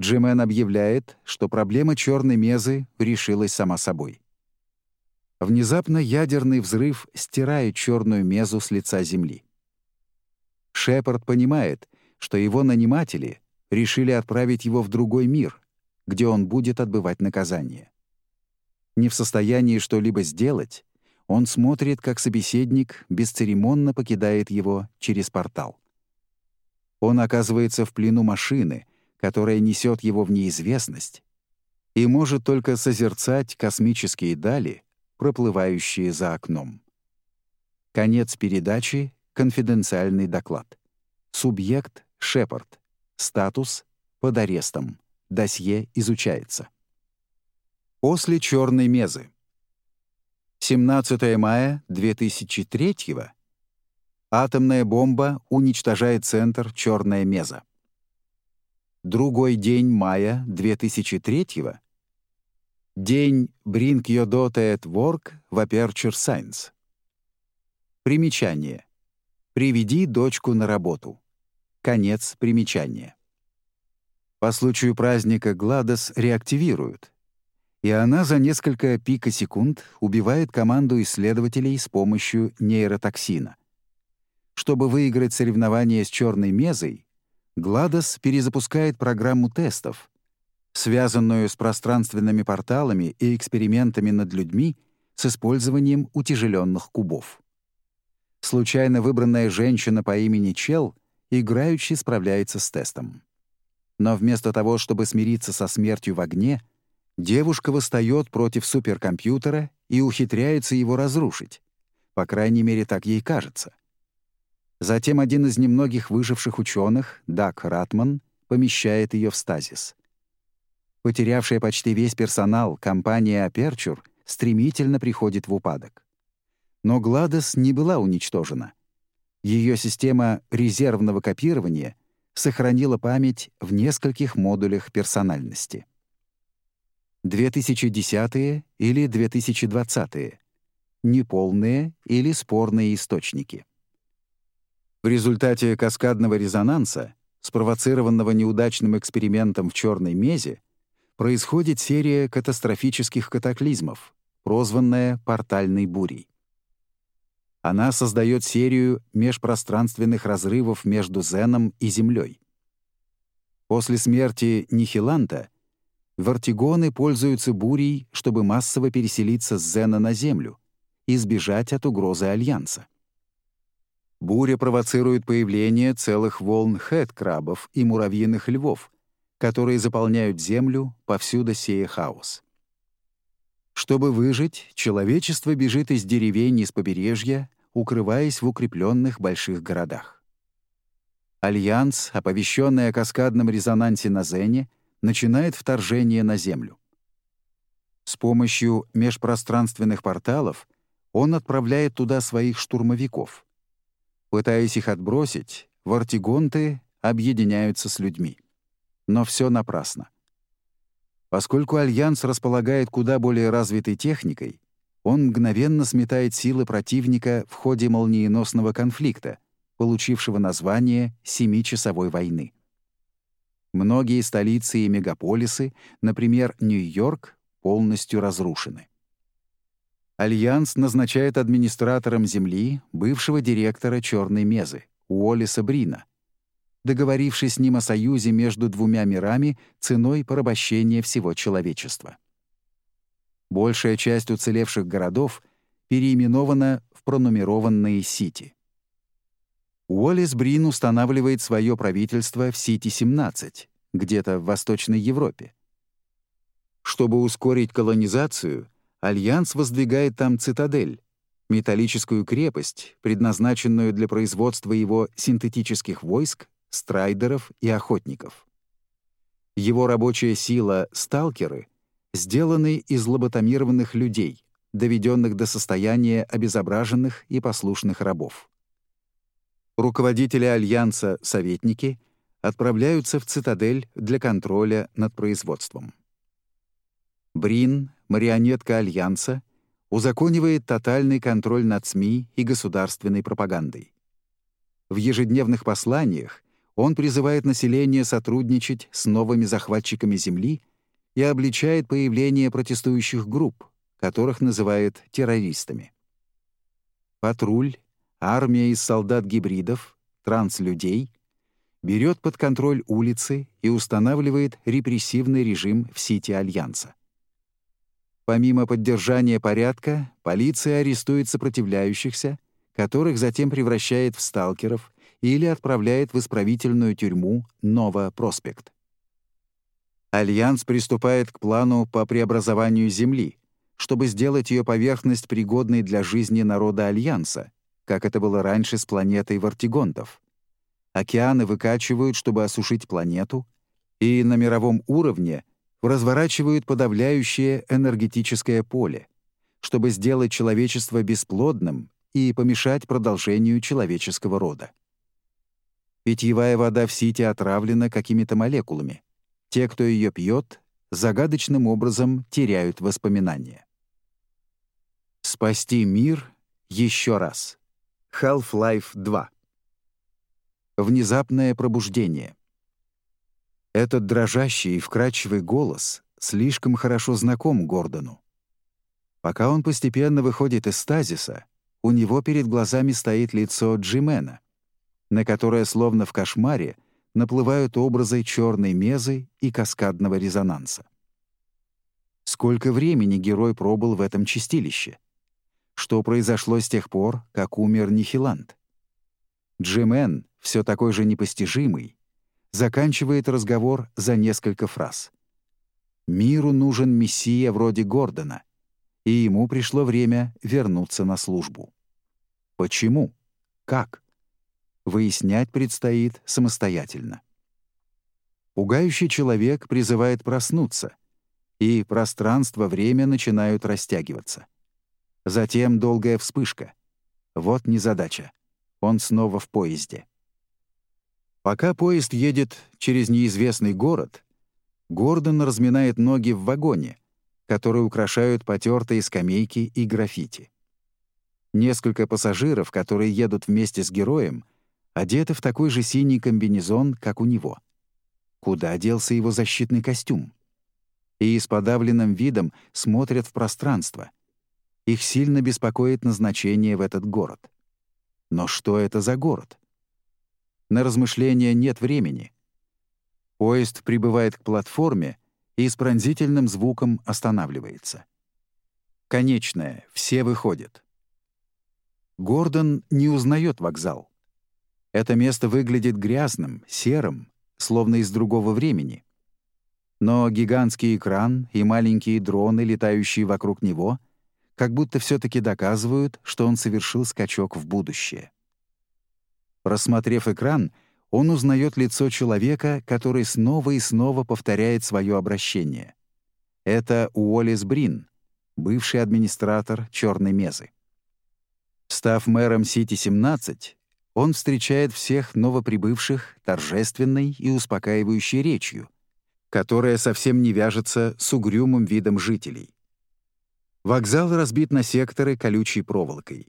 Джимен объявляет, что проблема черной мезы решилась сама собой. Внезапно ядерный взрыв стирает черную мезу с лица Земли. Шепард понимает, что его наниматели решили отправить его в другой мир, где он будет отбывать наказание. Не в состоянии что-либо сделать, он смотрит, как собеседник бесцеремонно покидает его через портал. Он оказывается в плену машины, которая несет его в неизвестность, и может только созерцать космические дали, проплывающие за окном. Конец передачи — конфиденциальный доклад. Субъект — Шепард. Статус — под арестом. Досье изучается. После черной мезы. 17 мая 2003 года Атомная бомба уничтожает центр «Черная меза». Другой день мая 2003 -го. День Bring Your Daughter at Work в Aperture Science. Примечание. Приведи дочку на работу. Конец примечания. По случаю праздника Гладос реактивируют, и она за несколько пикосекунд убивает команду исследователей с помощью нейротоксина. Чтобы выиграть соревнование с черной мезой, Гладос перезапускает программу тестов, связанную с пространственными порталами и экспериментами над людьми с использованием утяжеленных кубов. Случайно выбранная женщина по имени Чел играючи справляется с тестом. Но вместо того, чтобы смириться со смертью в огне, девушка восстает против суперкомпьютера и ухитряется его разрушить. По крайней мере, так ей кажется. Затем один из немногих выживших ученых, Даг Ратман, помещает ее в стазис. Потерявшая почти весь персонал, компания Aperture стремительно приходит в упадок. Но Гладос не была уничтожена. Ее система резервного копирования сохранила память в нескольких модулях персональности. 2010 или 2020 неполные или спорные источники. В результате каскадного резонанса, спровоцированного неудачным экспериментом в черной мезе, происходит серия катастрофических катаклизмов, прозванная портальной бурей. Она создает серию межпространственных разрывов между Зеном и Землей. После смерти Нихиланта вартигоны пользуются бурей, чтобы массово переселиться с Зена на Землю и сбежать от угрозы Альянса. Буря провоцирует появление целых волн хэт-крабов и муравьиных львов, которые заполняют Землю, повсюду сея хаос. Чтобы выжить, человечество бежит из деревень из побережья, укрываясь в укрепленных больших городах. Альянс, оповещенный о каскадном резонансе на Зене, начинает вторжение на Землю. С помощью межпространственных порталов он отправляет туда своих штурмовиков — Пытаясь их отбросить, вортигонты объединяются с людьми. Но все напрасно. Поскольку Альянс располагает куда более развитой техникой, он мгновенно сметает силы противника в ходе молниеносного конфликта, получившего название «Семичасовой войны». Многие столицы и мегаполисы, например, Нью-Йорк, полностью разрушены. Альянс назначает администратором Земли бывшего директора Черной Мезы, Уоллиса Брина, договорившись с ним о союзе между двумя мирами ценой порабощения всего человечества. Большая часть уцелевших городов переименована в пронумерованные Сити. Уоллис Брин устанавливает свое правительство в Сити-17, где-то в Восточной Европе. Чтобы ускорить колонизацию — Альянс воздвигает там цитадель, металлическую крепость, предназначенную для производства его синтетических войск, страйдеров и охотников. Его рабочая сила — сталкеры — сделаны из лоботомированных людей, доведенных до состояния обезображенных и послушных рабов. Руководители Альянса — советники отправляются в цитадель для контроля над производством. Брин, марионетка Альянса, узаконивает тотальный контроль над СМИ и государственной пропагандой. В ежедневных посланиях он призывает население сотрудничать с новыми захватчиками Земли и обличает появление протестующих групп, которых называет террористами. Патруль, армия из солдат-гибридов, транслюдей берет под контроль улицы и устанавливает репрессивный режим в Сити Альянса. Помимо поддержания порядка, полиция арестует сопротивляющихся, которых затем превращает в сталкеров или отправляет в исправительную тюрьму Нова Проспект. Альянс приступает к плану по преобразованию Земли, чтобы сделать ее поверхность пригодной для жизни народа Альянса, как это было раньше с планетой Вартигонтов. Океаны выкачивают, чтобы осушить планету, и на мировом уровне разворачивают подавляющее энергетическое поле, чтобы сделать человечество бесплодным и помешать продолжению человеческого рода. Питьевая вода в Сити отравлена какими-то молекулами. Те, кто ее пьет, загадочным образом теряют воспоминания. Спасти мир еще раз. Half-Life 2. Внезапное пробуждение. Этот дрожащий и вкрадчивый голос слишком хорошо знаком Гордону. Пока он постепенно выходит из стазиса, у него перед глазами стоит лицо Джимена, на которое, словно в кошмаре, наплывают образы черной мезы и каскадного резонанса. Сколько времени герой пробыл в этом чистилище? Что произошло с тех пор, как умер Нихиланд? Джимен, все такой же непостижимый, заканчивает разговор за несколько фраз. Миру нужен мессия вроде Гордона, и ему пришло время вернуться на службу. Почему? Как? Выяснять предстоит самостоятельно. Пугающий человек призывает проснуться, и пространство-время начинают растягиваться. Затем долгая вспышка. Вот незадача. Он снова в поезде. Пока поезд едет через неизвестный город, Гордон разминает ноги в вагоне, который украшают потертые скамейки и граффити. Несколько пассажиров, которые едут вместе с героем, одеты в такой же синий комбинезон, как у него. Куда делся его защитный костюм? И с подавленным видом смотрят в пространство. Их сильно беспокоит назначение в этот город. Но что это за город? На размышления нет времени. Поезд прибывает к платформе и с пронзительным звуком останавливается. Конечное, все выходят. Гордон не узнает вокзал. Это место выглядит грязным, серым, словно из другого времени. Но гигантский экран и маленькие дроны, летающие вокруг него, как будто все таки доказывают, что он совершил скачок в будущее. Рассмотрев экран, он узнает лицо человека, который снова и снова повторяет свое обращение. Это Уоллес Брин, бывший администратор «Черной мезы». Став мэром Сити-17, он встречает всех новоприбывших торжественной и успокаивающей речью, которая совсем не вяжется с угрюмым видом жителей. Вокзал разбит на секторы колючей проволокой.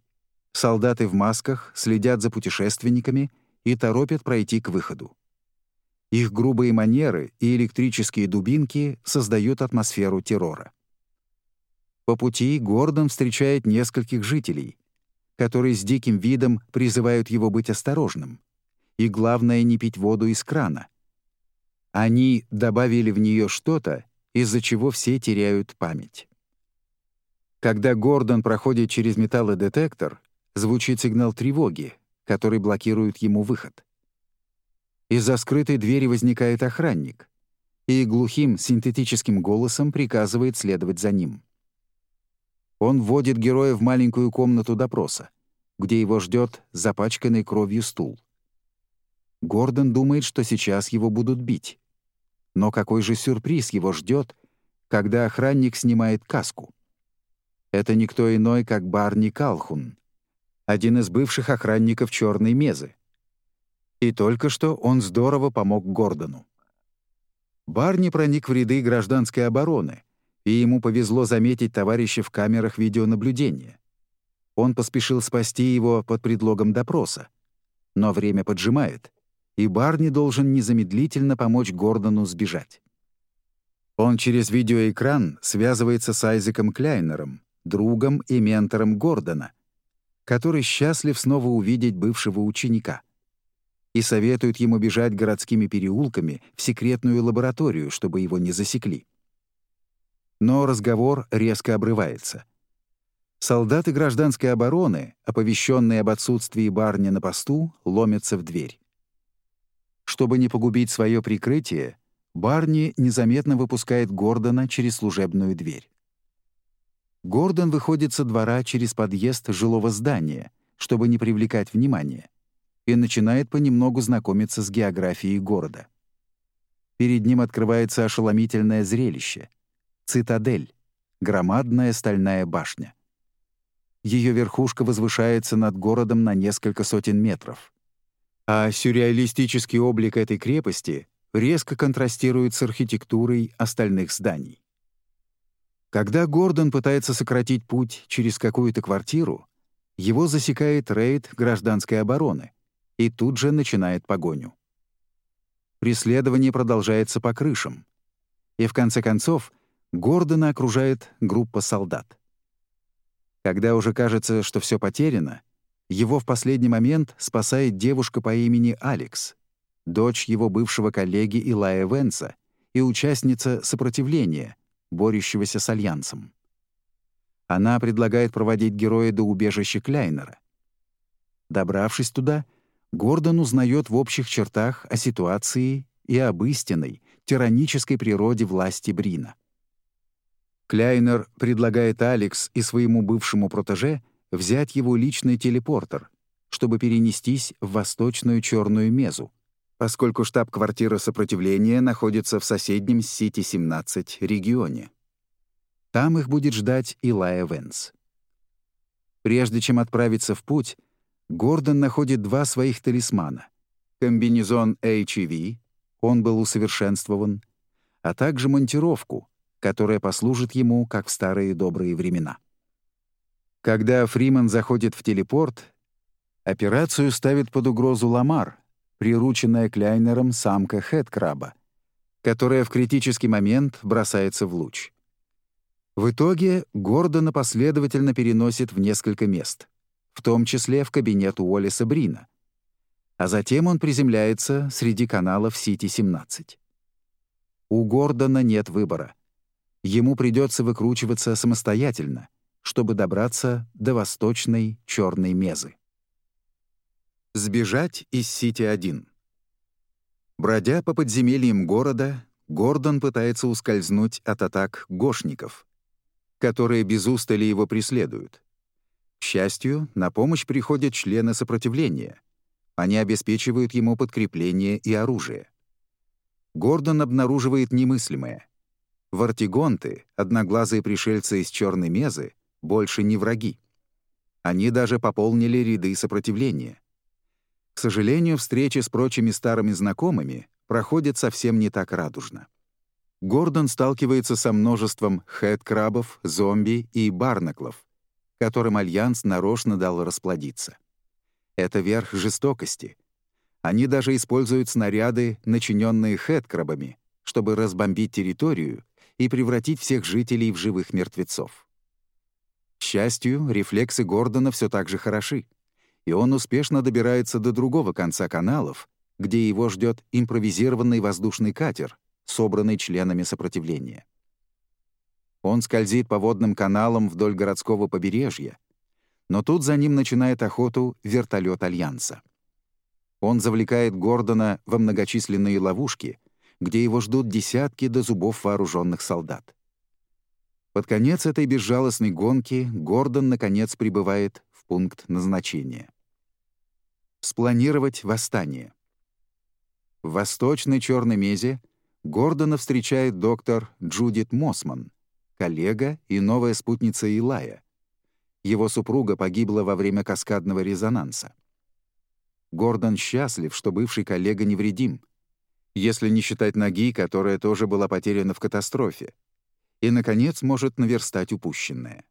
Солдаты в масках следят за путешественниками и торопят пройти к выходу. Их грубые манеры и электрические дубинки создают атмосферу террора. По пути Гордон встречает нескольких жителей, которые с диким видом призывают его быть осторожным. И главное — не пить воду из крана. Они добавили в нее что-то, из-за чего все теряют память. Когда Гордон проходит через металлодетектор, звучит сигнал тревоги, который блокирует ему выход. Из-за скрытой двери возникает охранник и глухим синтетическим голосом приказывает следовать за ним. Он вводит героя в маленькую комнату допроса, где его ждет запачканный кровью стул. Гордон думает, что сейчас его будут бить. Но какой же сюрприз его ждет, когда охранник снимает каску? Это никто иной, как Барни Калхун, один из бывших охранников черной мезы. И только что он здорово помог Гордону. Барни проник в ряды гражданской обороны, и ему повезло заметить товарища в камерах видеонаблюдения. Он поспешил спасти его под предлогом допроса. Но время поджимает, и Барни должен незамедлительно помочь Гордону сбежать. Он через видеоэкран связывается с Айзеком Кляйнером, другом и ментором Гордона, который счастлив снова увидеть бывшего ученика и советует ему бежать городскими переулками в секретную лабораторию, чтобы его не засекли. Но разговор резко обрывается. Солдаты гражданской обороны, оповещенные об отсутствии барня на посту, ломятся в дверь. Чтобы не погубить свое прикрытие, Барни незаметно выпускает Гордона через служебную дверь. Гордон выходит со двора через подъезд жилого здания, чтобы не привлекать внимания, и начинает понемногу знакомиться с географией города. Перед ним открывается ошеломительное зрелище — цитадель, громадная стальная башня. Ее верхушка возвышается над городом на несколько сотен метров. А сюрреалистический облик этой крепости резко контрастирует с архитектурой остальных зданий. Когда Гордон пытается сократить путь через какую-то квартиру, его засекает рейд гражданской обороны и тут же начинает погоню. Преследование продолжается по крышам, и в конце концов Гордона окружает группа солдат. Когда уже кажется, что все потеряно, его в последний момент спасает девушка по имени Алекс, дочь его бывшего коллеги Илая Венса и участница сопротивления, борющегося с Альянсом. Она предлагает проводить героя до убежища Кляйнера. Добравшись туда, Гордон узнает в общих чертах о ситуации и об истинной, тиранической природе власти Брина. Кляйнер предлагает Алекс и своему бывшему протеже взять его личный телепортер, чтобы перенестись в восточную черную мезу, поскольку штаб-квартира сопротивления находится в соседнем Сити-17 регионе. Там их будет ждать Илая Венс. Прежде чем отправиться в путь, Гордон находит два своих талисмана. Комбинезон HEV, он был усовершенствован, а также монтировку, которая послужит ему, как в старые добрые времена. Когда Фриман заходит в телепорт, операцию ставит под угрозу Ламар, прирученная Кляйнером самка Хэткраба, которая в критический момент бросается в луч. В итоге Гордона последовательно переносит в несколько мест, в том числе в кабинет Уоллеса Брина, а затем он приземляется среди каналов Сити-17. У Гордона нет выбора ему придется выкручиваться самостоятельно, чтобы добраться до восточной черной мезы. Сбежать из Сити-1. Бродя по подземельям города, Гордон пытается ускользнуть от атак гошников, которые без устали его преследуют. К счастью, на помощь приходят члены сопротивления. Они обеспечивают ему подкрепление и оружие. Гордон обнаруживает немыслимое. Вартигонты, одноглазые пришельцы из Черной Мезы, больше не враги. Они даже пополнили ряды сопротивления. К сожалению, встречи с прочими старыми знакомыми проходят совсем не так радужно. Гордон сталкивается со множеством хэт-крабов, зомби и барнаклов, которым Альянс нарочно дал расплодиться. Это верх жестокости. Они даже используют снаряды, начиненные хэт-крабами, чтобы разбомбить территорию и превратить всех жителей в живых мертвецов. К счастью, рефлексы Гордона все так же хороши, и он успешно добирается до другого конца каналов, где его ждет импровизированный воздушный катер, собранный членами сопротивления. Он скользит по водным каналам вдоль городского побережья, но тут за ним начинает охоту вертолет Альянса. Он завлекает Гордона во многочисленные ловушки, где его ждут десятки до зубов вооруженных солдат. Под конец этой безжалостной гонки Гордон, наконец, прибывает в пункт назначения. Спланировать восстание. В восточной Черной Мезе Гордона встречает доктор Джудит Мосман, коллега и новая спутница Илая. Его супруга погибла во время каскадного резонанса. Гордон счастлив, что бывший коллега невредим, если не считать ноги, которая тоже была потеряна в катастрофе, и, наконец, может наверстать упущенное.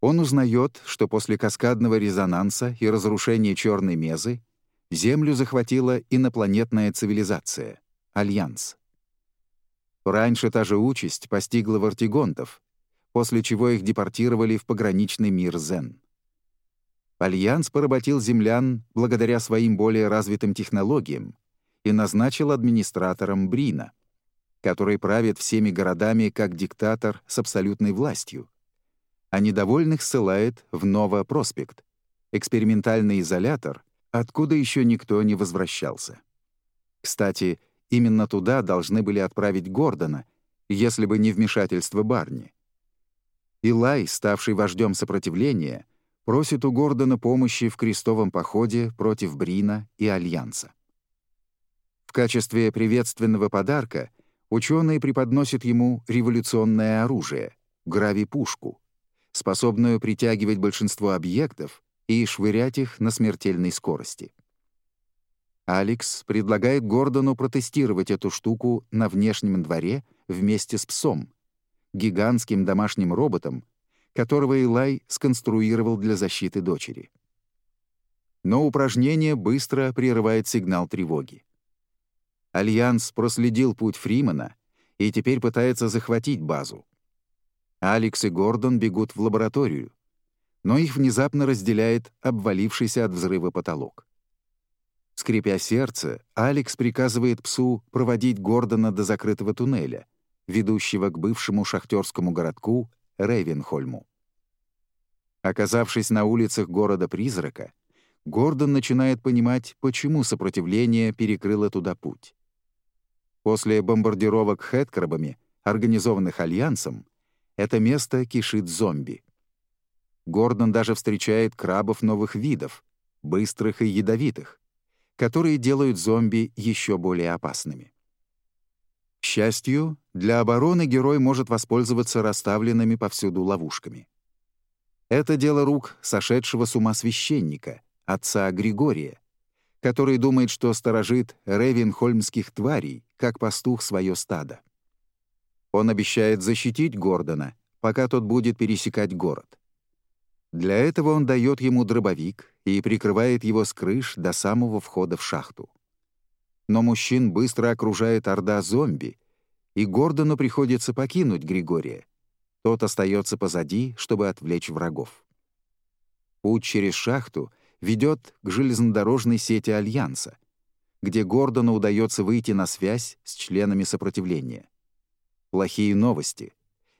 Он узнает, что после каскадного резонанса и разрушения Черной Мезы Землю захватила инопланетная цивилизация — Альянс. Раньше та же участь постигла вартигонтов, после чего их депортировали в пограничный мир Зен. Альянс поработил землян благодаря своим более развитым технологиям и назначил администратором Брина, который правит всеми городами как диктатор с абсолютной властью, а недовольных ссылает в Ново-Проспект, экспериментальный изолятор, откуда еще никто не возвращался. Кстати, именно туда должны были отправить Гордона, если бы не вмешательство Барни. Илай, ставший вождем сопротивления, просит у Гордона помощи в крестовом походе против Брина и Альянса. В качестве приветственного подарка ученые преподносят ему революционное оружие — гравипушку, способную притягивать большинство объектов и швырять их на смертельной скорости. Алекс предлагает Гордону протестировать эту штуку на внешнем дворе вместе с псом, гигантским домашним роботом, которого Илай сконструировал для защиты дочери. Но упражнение быстро прерывает сигнал тревоги. Альянс проследил путь Фримана и теперь пытается захватить базу. Алекс и Гордон бегут в лабораторию, но их внезапно разделяет обвалившийся от взрыва потолок. Скрипя сердце, Алекс приказывает псу проводить Гордона до закрытого туннеля, ведущего к бывшему шахтерскому городку Рейвенхольму. Оказавшись на улицах города-призрака, Гордон начинает понимать, почему сопротивление перекрыло туда путь. После бомбардировок хэткрабами, организованных Альянсом, это место кишит зомби. Гордон даже встречает крабов новых видов, быстрых и ядовитых, которые делают зомби еще более опасными. К счастью, для обороны герой может воспользоваться расставленными повсюду ловушками. Это дело рук сошедшего с ума священника, отца Григория, который думает, что сторожит ревенхольмских тварей, как пастух свое стадо. Он обещает защитить Гордона, пока тот будет пересекать город. Для этого он дает ему дробовик и прикрывает его с крыш до самого входа в шахту. Но мужчин быстро окружает орда зомби, и Гордону приходится покинуть Григория. Тот остается позади, чтобы отвлечь врагов. Путь через шахту ведет к железнодорожной сети Альянса, где Гордону удается выйти на связь с членами сопротивления. Плохие новости.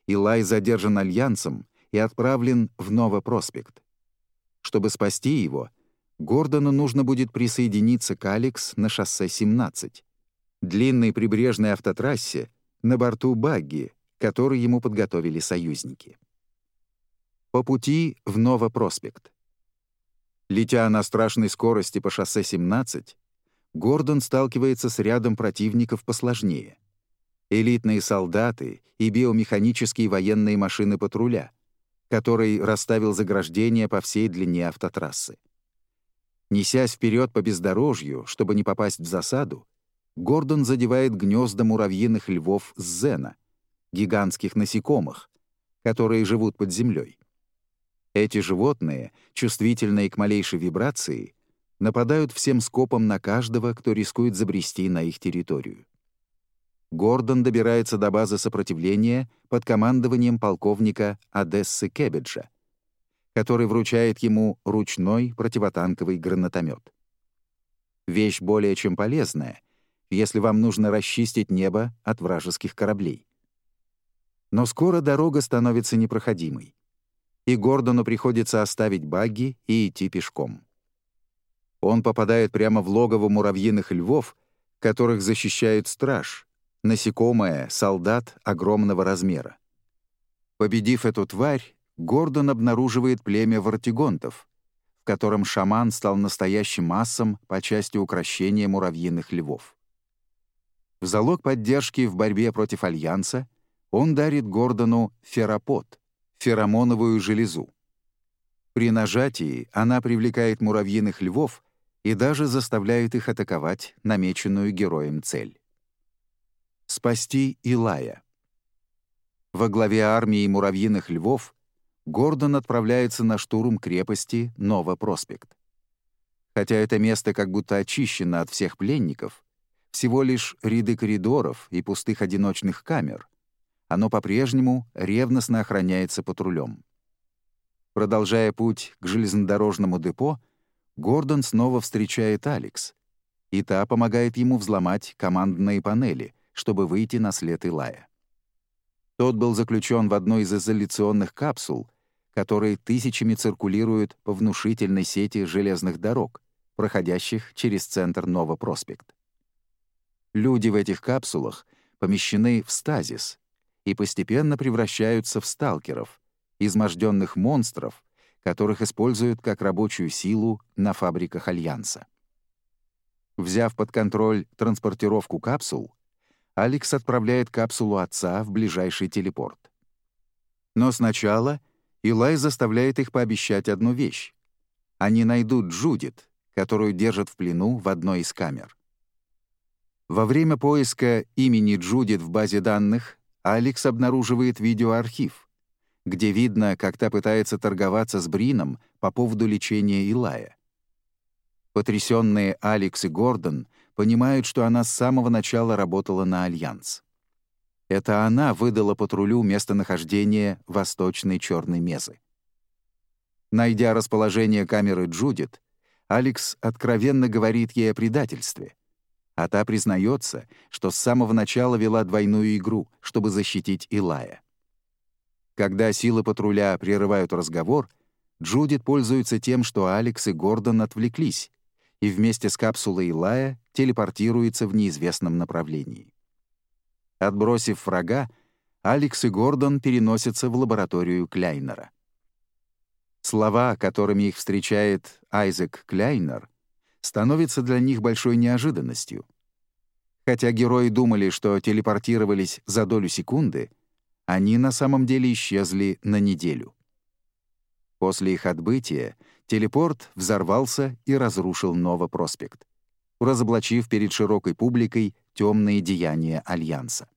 Илай задержан Альянсом и отправлен в Новопроспект. Чтобы спасти его, Гордону нужно будет присоединиться к Алекс на шоссе 17, длинной прибрежной автотрассе на борту багги, который ему подготовили союзники. По пути в Новопроспект. Летя на страшной скорости по шоссе 17, Гордон сталкивается с рядом противников посложнее — элитные солдаты и биомеханические военные машины патруля, который расставил заграждения по всей длине автотрассы. Несясь вперед по бездорожью, чтобы не попасть в засаду, Гордон задевает гнезда муравьиных львов Зена, гигантских насекомых, которые живут под землей. Эти животные, чувствительные к малейшей вибрации, нападают всем скопом на каждого, кто рискует забрести на их территорию. Гордон добирается до базы сопротивления под командованием полковника Одессы Кебеджа, который вручает ему ручной противотанковый гранатомет. Вещь более чем полезная, если вам нужно расчистить небо от вражеских кораблей. Но скоро дорога становится непроходимой, и Гордону приходится оставить багги и идти пешком. Он попадает прямо в логово муравьиных львов, которых защищает страж, насекомое, солдат огромного размера. Победив эту тварь, Гордон обнаруживает племя вартигонтов, в котором шаман стал настоящим массом по части укрощения муравьиных львов. В залог поддержки в борьбе против Альянса он дарит Гордону ферапот, феромоновую железу. При нажатии она привлекает муравьиных львов и даже заставляет их атаковать намеченную героем цель. Спасти Илая. Во главе армии муравьиных львов Гордон отправляется на штурм крепости Нова-Проспект. Хотя это место как будто очищено от всех пленников, всего лишь ряды коридоров и пустых одиночных камер, оно по-прежнему ревностно охраняется патрулем. Продолжая путь к железнодорожному депо, Гордон снова встречает Алекс, и та помогает ему взломать командные панели, чтобы выйти на след Илая. Тот был заключен в одной из изоляционных капсул, которые тысячами циркулируют по внушительной сети железных дорог, проходящих через центр Новопроспект. Люди в этих капсулах помещены в стазис и постепенно превращаются в сталкеров, изможденных монстров, которых используют как рабочую силу на фабриках Альянса. Взяв под контроль транспортировку капсул, Алекс отправляет капсулу отца в ближайший телепорт. Но сначала Илай заставляет их пообещать одну вещь. Они найдут Джудит, которую держат в плену в одной из камер. Во время поиска имени Джудит в базе данных Алекс обнаруживает видеоархив, где видно, как та пытается торговаться с Брином по поводу лечения Илая. Потрясенные Алекс и Гордон понимают, что она с самого начала работала на Альянс. Это она выдала патрулю местонахождение Восточной Черной Мезы. Найдя расположение камеры Джудит, Алекс откровенно говорит ей о предательстве, а та признается, что с самого начала вела двойную игру, чтобы защитить Илая. Когда силы патруля прерывают разговор, Джудит пользуется тем, что Алекс и Гордон отвлеклись, и вместе с капсулой Илая телепортируется в неизвестном направлении. Отбросив врага, Алекс и Гордон переносятся в лабораторию Кляйнера. Слова, которыми их встречает Айзек Кляйнер, становятся для них большой неожиданностью. Хотя герои думали, что телепортировались за долю секунды, они на самом деле исчезли на неделю. После их отбытия телепорт взорвался и разрушил Новопроспект, разоблачив перед широкой публикой темные деяния Альянса.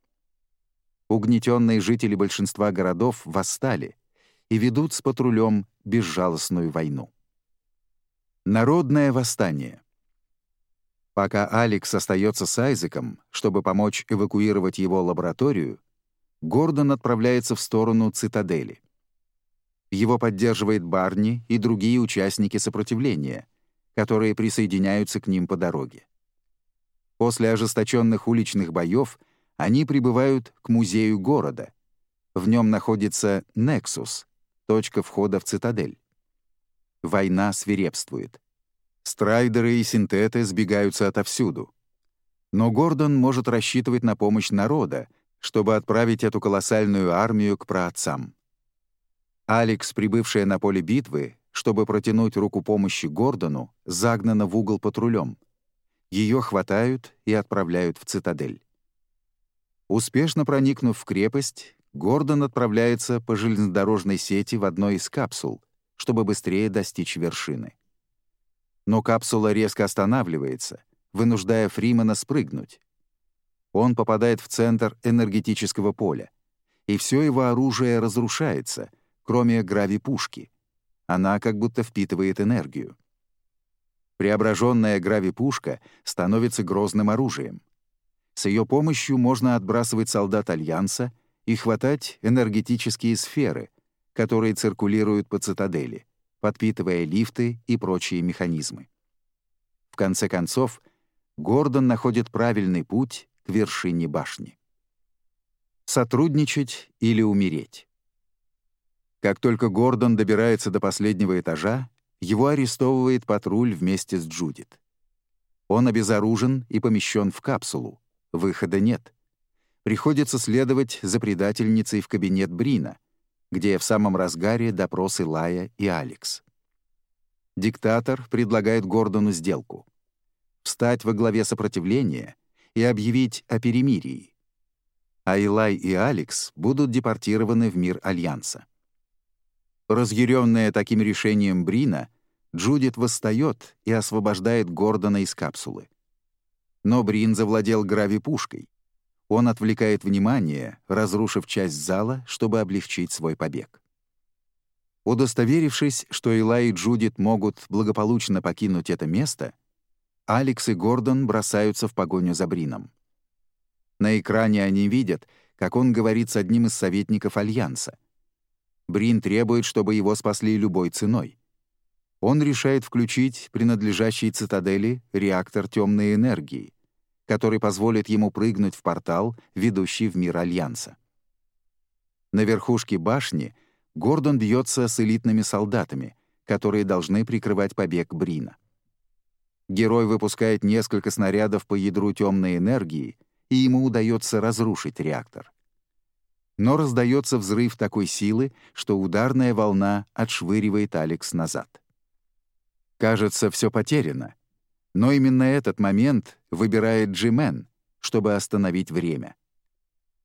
Угнетенные жители большинства городов восстали и ведут с патрулем безжалостную войну. Народное восстание. Пока Алекс остается с Айзеком, чтобы помочь эвакуировать его лабораторию, Гордон отправляется в сторону цитадели. Его поддерживает Барни и другие участники сопротивления, которые присоединяются к ним по дороге. После ожесточенных уличных боев они прибывают к музею города. В нем находится Нексус, точка входа в цитадель. Война свирепствует. Страйдеры и синтеты сбегаются отовсюду. Но Гордон может рассчитывать на помощь народа, чтобы отправить эту колоссальную армию к праотцам. Алекс, прибывшая на поле битвы, чтобы протянуть руку помощи Гордону, загнана в угол патрулем. Ее хватают и отправляют в цитадель. Успешно проникнув в крепость, Гордон отправляется по железнодорожной сети в одной из капсул, чтобы быстрее достичь вершины. Но капсула резко останавливается, вынуждая Фримана спрыгнуть. Он попадает в центр энергетического поля, и все его оружие разрушается, кроме гравипушки. Она как будто впитывает энергию. Преображенная гравипушка становится грозным оружием. С ее помощью можно отбрасывать солдат Альянса и хватать энергетические сферы, которые циркулируют по цитадели, подпитывая лифты и прочие механизмы. В конце концов, Гордон находит правильный путь к вершине башни. Сотрудничать или умереть. Как только Гордон добирается до последнего этажа, его арестовывает патруль вместе с Джудит. Он обезоружен и помещен в капсулу. Выхода нет. Приходится следовать за предательницей в кабинет Брина, где в самом разгаре допросы Лая и Алекс. Диктатор предлагает Гордону сделку — встать во главе сопротивления и объявить о перемирии. А Илай и Алекс будут депортированы в мир Альянса. Разъяренная таким решением Брина Джудит восстает и освобождает Гордона из капсулы. Но Брин завладел грави-пушкой. Он отвлекает внимание, разрушив часть зала, чтобы облегчить свой побег. Удостоверившись, что Илай и Джудит могут благополучно покинуть это место, Алекс и Гордон бросаются в погоню за Брином. На экране они видят, как он говорит с одним из советников Альянса. Брин требует, чтобы его спасли любой ценой. Он решает включить принадлежащий цитадели реактор темной энергии, который позволит ему прыгнуть в портал, ведущий в мир Альянса. На верхушке башни Гордон бьется с элитными солдатами, которые должны прикрывать побег Брина. Герой выпускает несколько снарядов по ядру темной энергии, и ему удается разрушить реактор. Но раздается взрыв такой силы, что ударная волна отшвыривает Алекс назад. Кажется, все потеряно. Но именно этот момент выбирает Джимен, чтобы остановить время.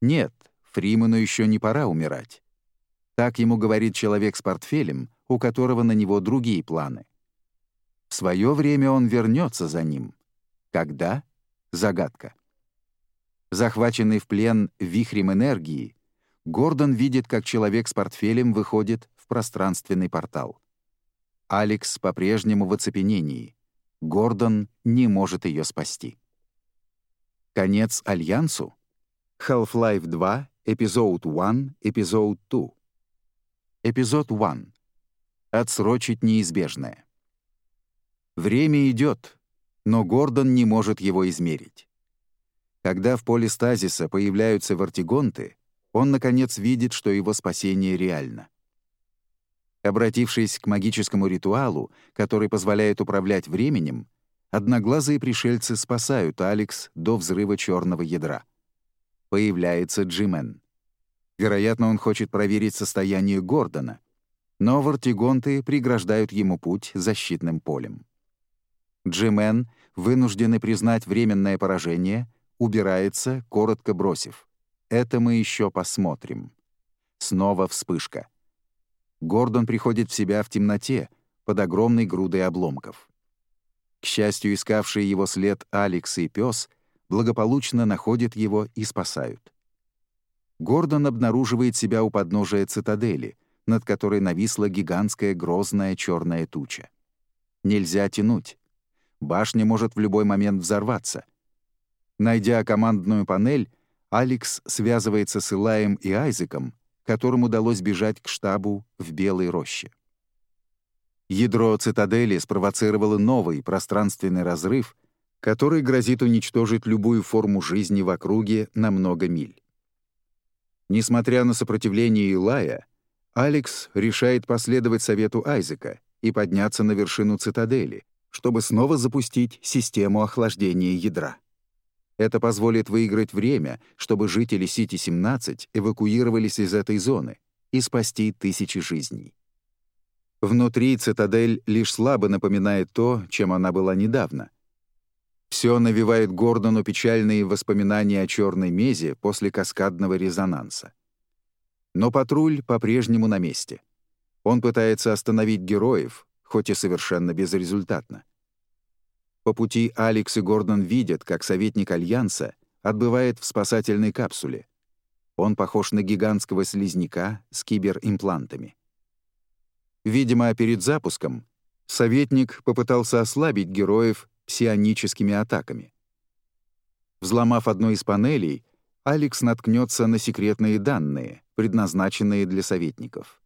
Нет, Фриману еще не пора умирать. Так ему говорит человек с портфелем, у которого на него другие планы. В свое время он вернется за ним. Когда? Загадка. Захваченный в плен вихрем энергии, Гордон видит, как человек с портфелем выходит в пространственный портал. Алекс по-прежнему в оцепенении. Гордон не может ее спасти. Конец Альянсу? Half-Life 2, Эпизод 1, Эпизод 2. Эпизод 1. Отсрочить неизбежное. Время идет, но Гордон не может его измерить. Когда в поле стазиса появляются вартигонты, он, наконец, видит, что его спасение реально. Обратившись к магическому ритуалу, который позволяет управлять временем, одноглазые пришельцы спасают Алекс до взрыва черного ядра. Появляется Джимен. Вероятно, он хочет проверить состояние Гордона, но вартигонты преграждают ему путь защитным полем. Джимен, вынужденный признать временное поражение, убирается, коротко бросив. «Это мы еще посмотрим». Снова вспышка. Гордон приходит в себя в темноте, под огромной грудой обломков. К счастью, искавшие его след Алекс и пес благополучно находят его и спасают. Гордон обнаруживает себя у подножия цитадели, над которой нависла гигантская грозная черная туча. Нельзя тянуть. Башня может в любой момент взорваться. Найдя командную панель, Алекс связывается с Илаем и Айзеком, которым удалось бежать к штабу в Белой роще. Ядро цитадели спровоцировало новый пространственный разрыв, который грозит уничтожить любую форму жизни в округе на много миль. Несмотря на сопротивление Илая, Алекс решает последовать совету Айзека и подняться на вершину цитадели, чтобы снова запустить систему охлаждения ядра. Это позволит выиграть время, чтобы жители Сити-17 эвакуировались из этой зоны и спасти тысячи жизней. Внутри цитадель лишь слабо напоминает то, чем она была недавно. Все навевает Гордону печальные воспоминания о черной мезе после каскадного резонанса. Но патруль по-прежнему на месте. Он пытается остановить героев, хоть и совершенно безрезультатно. По пути Алекс и Гордон видят, как советник Альянса отбывает в спасательной капсуле. Он похож на гигантского слизняка с киберимплантами. Видимо, перед запуском советник попытался ослабить героев псионическими атаками. Взломав одну из панелей, Алекс наткнется на секретные данные, предназначенные для советников.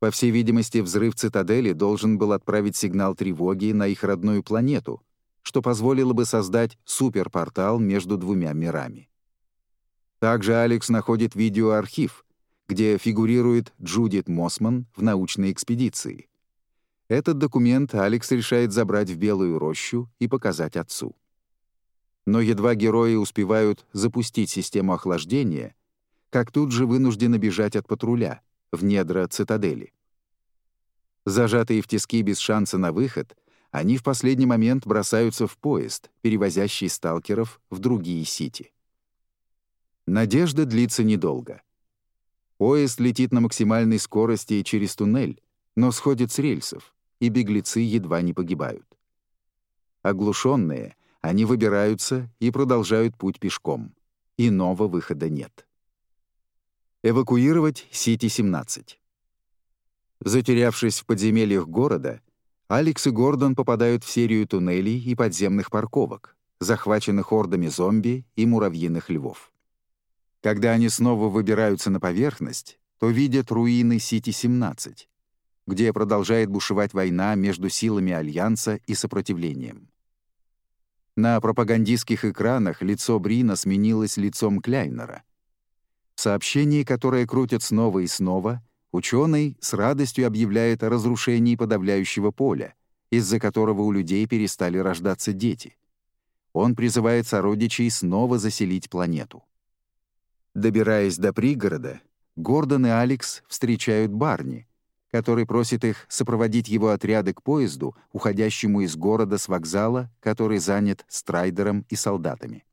По всей видимости, взрыв цитадели должен был отправить сигнал тревоги на их родную планету, что позволило бы создать суперпортал между двумя мирами. Также Алекс находит видеоархив, где фигурирует Джудит Мосман в научной экспедиции. Этот документ Алекс решает забрать в Белую рощу и показать отцу. Но едва герои успевают запустить систему охлаждения, как тут же вынуждены бежать от патруля в недра цитадели. Зажатые в тиски без шанса на выход, они в последний момент бросаются в поезд, перевозящий сталкеров в другие сити. Надежда длится недолго. Поезд летит на максимальной скорости через туннель, но сходит с рельсов, и беглецы едва не погибают. Оглушенные, они выбираются и продолжают путь пешком. Иного выхода нет. Эвакуировать Сити-17. Затерявшись в подземельях города, Алекс и Гордон попадают в серию туннелей и подземных парковок, захваченных ордами зомби и муравьиных львов. Когда они снова выбираются на поверхность, то видят руины Сити-17, где продолжает бушевать война между силами Альянса и сопротивлением. На пропагандистских экранах лицо Брина сменилось лицом Кляйнера. В сообщении, которое крутят снова и снова, ученый с радостью объявляет о разрушении подавляющего поля, из-за которого у людей перестали рождаться дети. Он призывает сородичей снова заселить планету. Добираясь до пригорода, Гордон и Алекс встречают Барни — который просит их сопроводить его отряды к поезду, уходящему из города с вокзала, который занят страйдером и солдатами.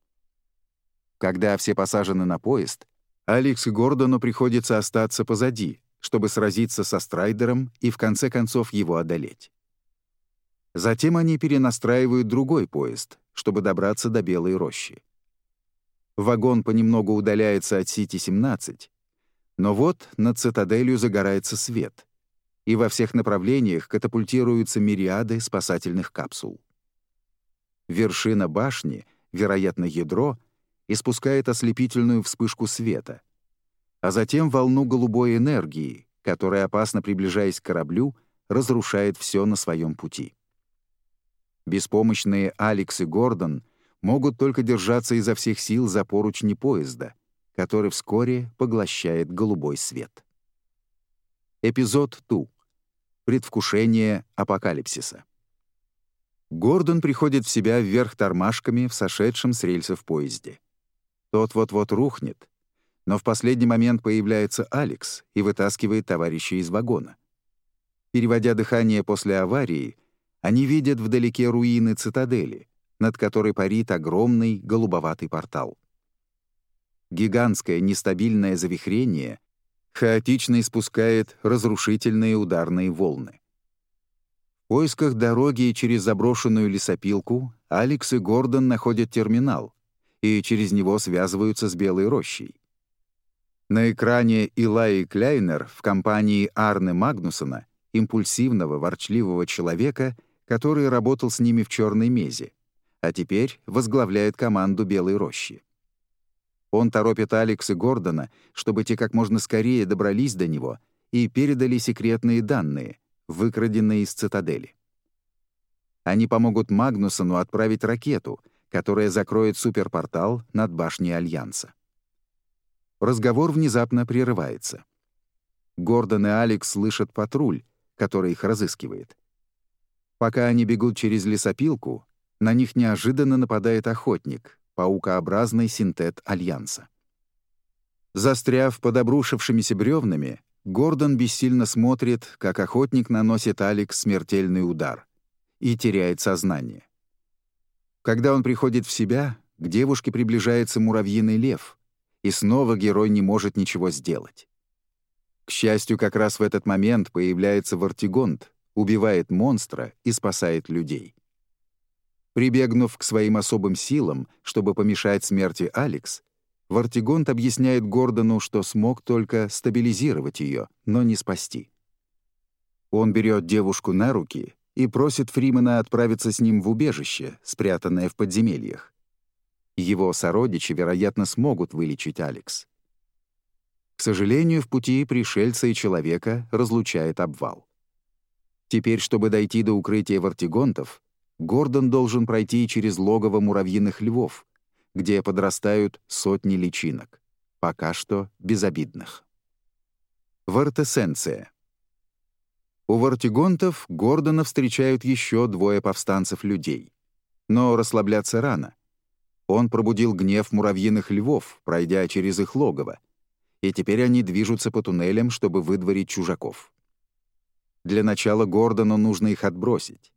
Когда все посажены на поезд, Алекс и Гордону приходится остаться позади, чтобы сразиться со страйдером и в конце концов его одолеть. Затем они перенастраивают другой поезд, чтобы добраться до Белой рощи. Вагон понемногу удаляется от Сити-17, но вот над цитаделью загорается свет — и во всех направлениях катапультируются мириады спасательных капсул. Вершина башни, вероятно, ядро, испускает ослепительную вспышку света, а затем волну голубой энергии, которая, опасно приближаясь к кораблю, разрушает все на своем пути. Беспомощные Алекс и Гордон могут только держаться изо всех сил за поручни поезда, который вскоре поглощает голубой свет. Эпизод 2. Предвкушение апокалипсиса. Гордон приходит в себя вверх тормашками в сошедшем с рельсов поезде. Тот вот-вот рухнет, но в последний момент появляется Алекс и вытаскивает товарища из вагона. Переводя дыхание после аварии, они видят вдалеке руины цитадели, над которой парит огромный голубоватый портал. Гигантское нестабильное завихрение хаотично испускает разрушительные ударные волны. В поисках дороги через заброшенную лесопилку Алекс и Гордон находят терминал, и через него связываются с Белой рощей. На экране Илай Кляйнер в компании Арны Магнусона, импульсивного, ворчливого человека, который работал с ними в «Черной мезе», а теперь возглавляет команду Белой рощи. Он торопит Алекс и Гордона, чтобы те как можно скорее добрались до него и передали секретные данные, выкраденные из цитадели. Они помогут Магнусону отправить ракету, которая закроет суперпортал над башней Альянса. Разговор внезапно прерывается. Гордон и Алекс слышат патруль, который их разыскивает. Пока они бегут через лесопилку, на них неожиданно нападает охотник, паукообразный синтет Альянса. Застряв под обрушившимися бревнами, Гордон бессильно смотрит, как охотник наносит Алекс смертельный удар и теряет сознание. Когда он приходит в себя, к девушке приближается муравьиный лев, и снова герой не может ничего сделать. К счастью, как раз в этот момент появляется Вартигонт, убивает монстра и спасает людей. Прибегнув к своим особым силам, чтобы помешать смерти Алекс, Вартигонт объясняет Гордону, что смог только стабилизировать ее, но не спасти. Он берет девушку на руки и просит Фримена отправиться с ним в убежище, спрятанное в подземельях. Его сородичи, вероятно, смогут вылечить Алекс. К сожалению, в пути пришельца и человека разлучает обвал. Теперь, чтобы дойти до укрытия вартигонтов, Гордон должен пройти через логово муравьиных львов, где подрастают сотни личинок, пока что безобидных. Вартесенция. У вартигонтов Гордона встречают еще двое повстанцев-людей. Но расслабляться рано. Он пробудил гнев муравьиных львов, пройдя через их логово, и теперь они движутся по туннелям, чтобы выдворить чужаков. Для начала Гордону нужно их отбросить.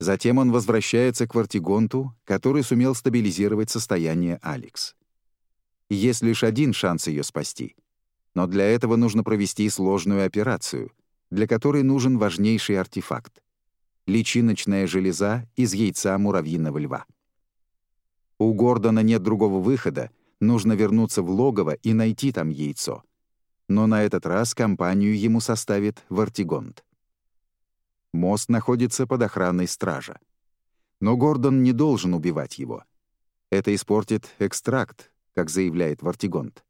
Затем он возвращается к Вартигонту, который сумел стабилизировать состояние Алекс. Есть лишь один шанс ее спасти. Но для этого нужно провести сложную операцию, для которой нужен важнейший артефакт — личиночная железа из яйца муравьиного льва. У Гордона нет другого выхода, нужно вернуться в логово и найти там яйцо. Но на этот раз компанию ему составит Вартигонт. Мост находится под охраной стража. Но Гордон не должен убивать его. Это испортит экстракт, как заявляет Вартигонт.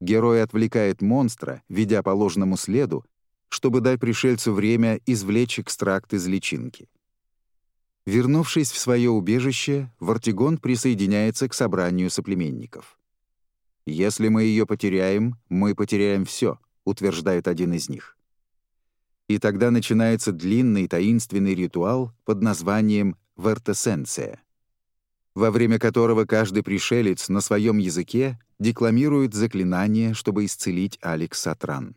Герой отвлекает монстра, ведя по ложному следу, чтобы дать пришельцу время извлечь экстракт из личинки. Вернувшись в свое убежище, Вартигон присоединяется к собранию соплеменников. «Если мы ее потеряем, мы потеряем все», — утверждает один из них. И тогда начинается длинный таинственный ритуал под названием «вертесенция», во время которого каждый пришелец на своем языке декламирует заклинание, чтобы исцелить Алекс от ран.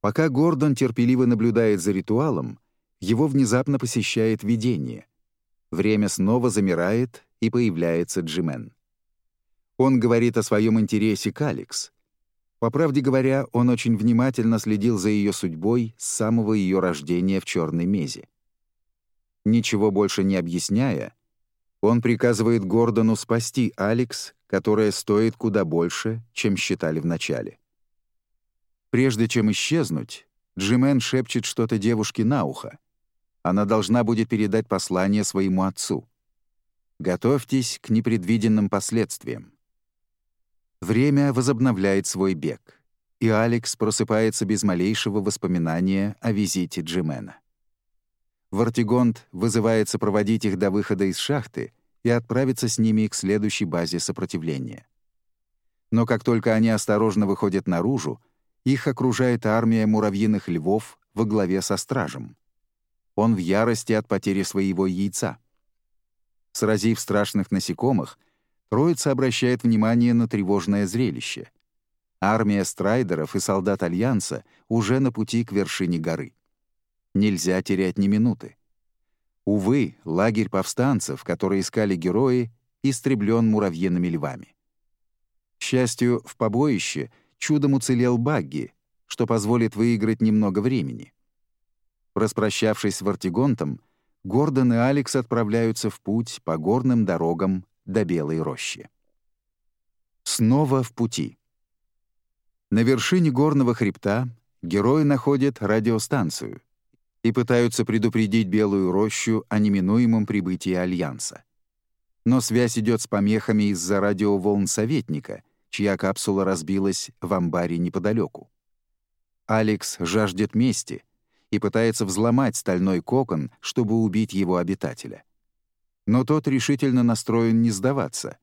Пока Гордон терпеливо наблюдает за ритуалом, его внезапно посещает видение. Время снова замирает, и появляется Джимен. Он говорит о своем интересе к Алекс. По правде говоря, он очень внимательно следил за ее судьбой с самого ее рождения в Черной Мезе. Ничего больше не объясняя, он приказывает Гордону спасти Алекс которая стоит куда больше, чем считали вначале. Прежде чем исчезнуть, Джимен шепчет что-то девушке на ухо. Она должна будет передать послание своему отцу. Готовьтесь к непредвиденным последствиям. Время возобновляет свой бег, и Алекс просыпается без малейшего воспоминания о визите Джимена. Вартигонт вызывается проводить их до выхода из шахты — и отправиться с ними к следующей базе сопротивления. Но как только они осторожно выходят наружу, их окружает армия муравьиных львов во главе со стражем. Он в ярости от потери своего яйца. Сразив страшных насекомых, троица обращает внимание на тревожное зрелище. Армия страйдеров и солдат Альянса уже на пути к вершине горы. Нельзя терять ни минуты. Увы, лагерь повстанцев, который искали герои, истреблен муравьиными львами. К счастью, в побоище чудом уцелел Багги, что позволит выиграть немного времени. Распрощавшись с Вартигонтом, Гордон и Алекс отправляются в путь по горным дорогам до Белой рощи. Снова в пути. На вершине горного хребта герои находят радиостанцию — и пытаются предупредить Белую рощу о неминуемом прибытии Альянса. Но связь идет с помехами из-за радиоволн советника, чья капсула разбилась в амбаре неподалеку. Алекс жаждет мести и пытается взломать стальной кокон, чтобы убить его обитателя. Но тот решительно настроен не сдаваться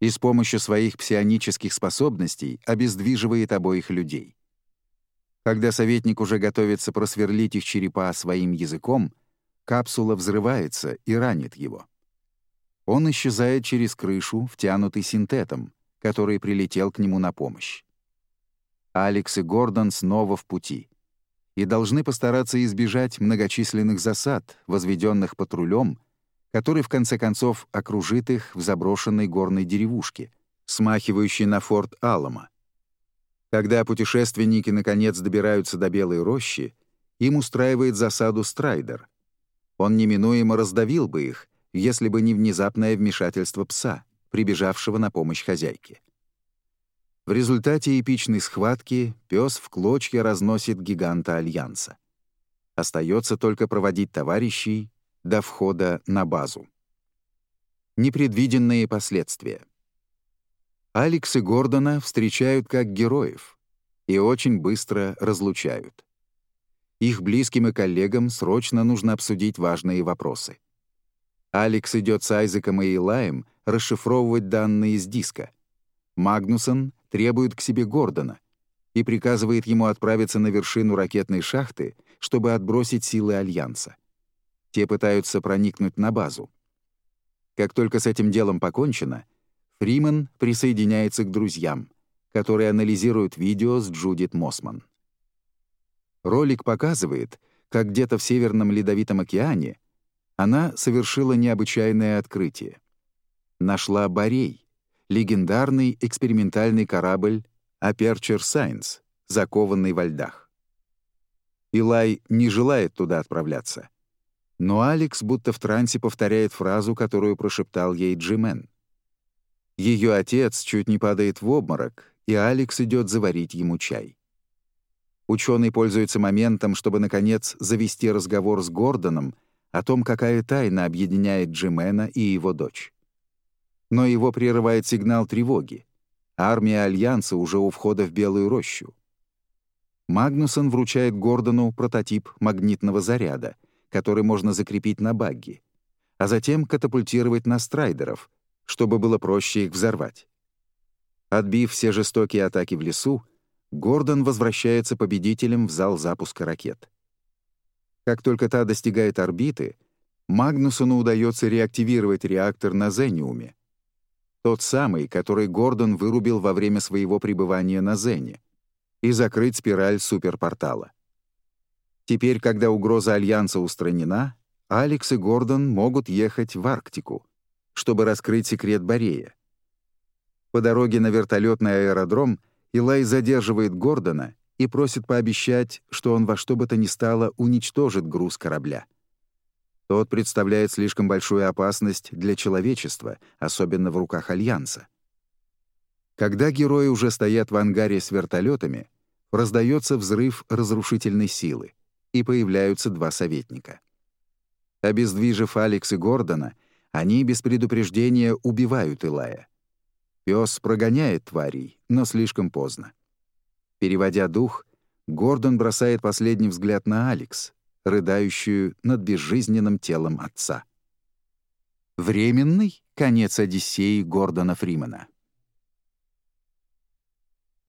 и с помощью своих псионических способностей обездвиживает обоих людей. Когда советник уже готовится просверлить их черепа своим языком, капсула взрывается и ранит его. Он исчезает через крышу, втянутый синтетом, который прилетел к нему на помощь. Алекс и Гордон снова в пути и должны постараться избежать многочисленных засад, возведенных патрулем, который в конце концов окружит их в заброшенной горной деревушке, смахивающей на форт Алама — когда путешественники наконец добираются до Белой рощи, им устраивает засаду Страйдер. Он неминуемо раздавил бы их, если бы не внезапное вмешательство пса, прибежавшего на помощь хозяйке. В результате эпичной схватки пес в клочья разносит гиганта Альянса. Остается только проводить товарищей до входа на базу. Непредвиденные последствия. Алекс и Гордона встречают как героев и очень быстро разлучают. Их близким и коллегам срочно нужно обсудить важные вопросы. Алекс идет с Айзеком и Илаем расшифровывать данные из диска. Магнусон требует к себе Гордона и приказывает ему отправиться на вершину ракетной шахты, чтобы отбросить силы Альянса. Те пытаются проникнуть на базу. Как только с этим делом покончено — Фриман присоединяется к друзьям, которые анализируют видео с Джудит Мосман. Ролик показывает, как где-то в Северном Ледовитом океане она совершила необычайное открытие. Нашла Борей, легендарный экспериментальный корабль Aperture Science, закованный во льдах. Илай не желает туда отправляться. Но Алекс будто в трансе повторяет фразу, которую прошептал ей Джимен. Ее отец чуть не падает в обморок, и Алекс идет заварить ему чай. Ученый пользуется моментом, чтобы, наконец, завести разговор с Гордоном о том, какая тайна объединяет Джимена и его дочь. Но его прерывает сигнал тревоги. Армия Альянса уже у входа в Белую рощу. Магнусон вручает Гордону прототип магнитного заряда, который можно закрепить на багги, а затем катапультировать на страйдеров, чтобы было проще их взорвать. Отбив все жестокие атаки в лесу, Гордон возвращается победителем в зал запуска ракет. Как только та достигает орбиты, Магнусону удается реактивировать реактор на Зениуме. Тот самый, который Гордон вырубил во время своего пребывания на Зене, и закрыть спираль суперпортала. Теперь, когда угроза Альянса устранена, Алекс и Гордон могут ехать в Арктику, чтобы раскрыть секрет Борея. По дороге на вертолетный аэродром Илай задерживает Гордона и просит пообещать, что он во что бы то ни стало уничтожит груз корабля. Тот представляет слишком большую опасность для человечества, особенно в руках Альянса. Когда герои уже стоят в ангаре с вертолетами, раздается взрыв разрушительной силы, и появляются два советника. Обездвижив Алекс и Гордона, они без предупреждения убивают Илая. Пес прогоняет тварей, но слишком поздно. Переводя дух, Гордон бросает последний взгляд на Алекс, рыдающую над безжизненным телом отца. Временный конец Одиссеи Гордона Фримена.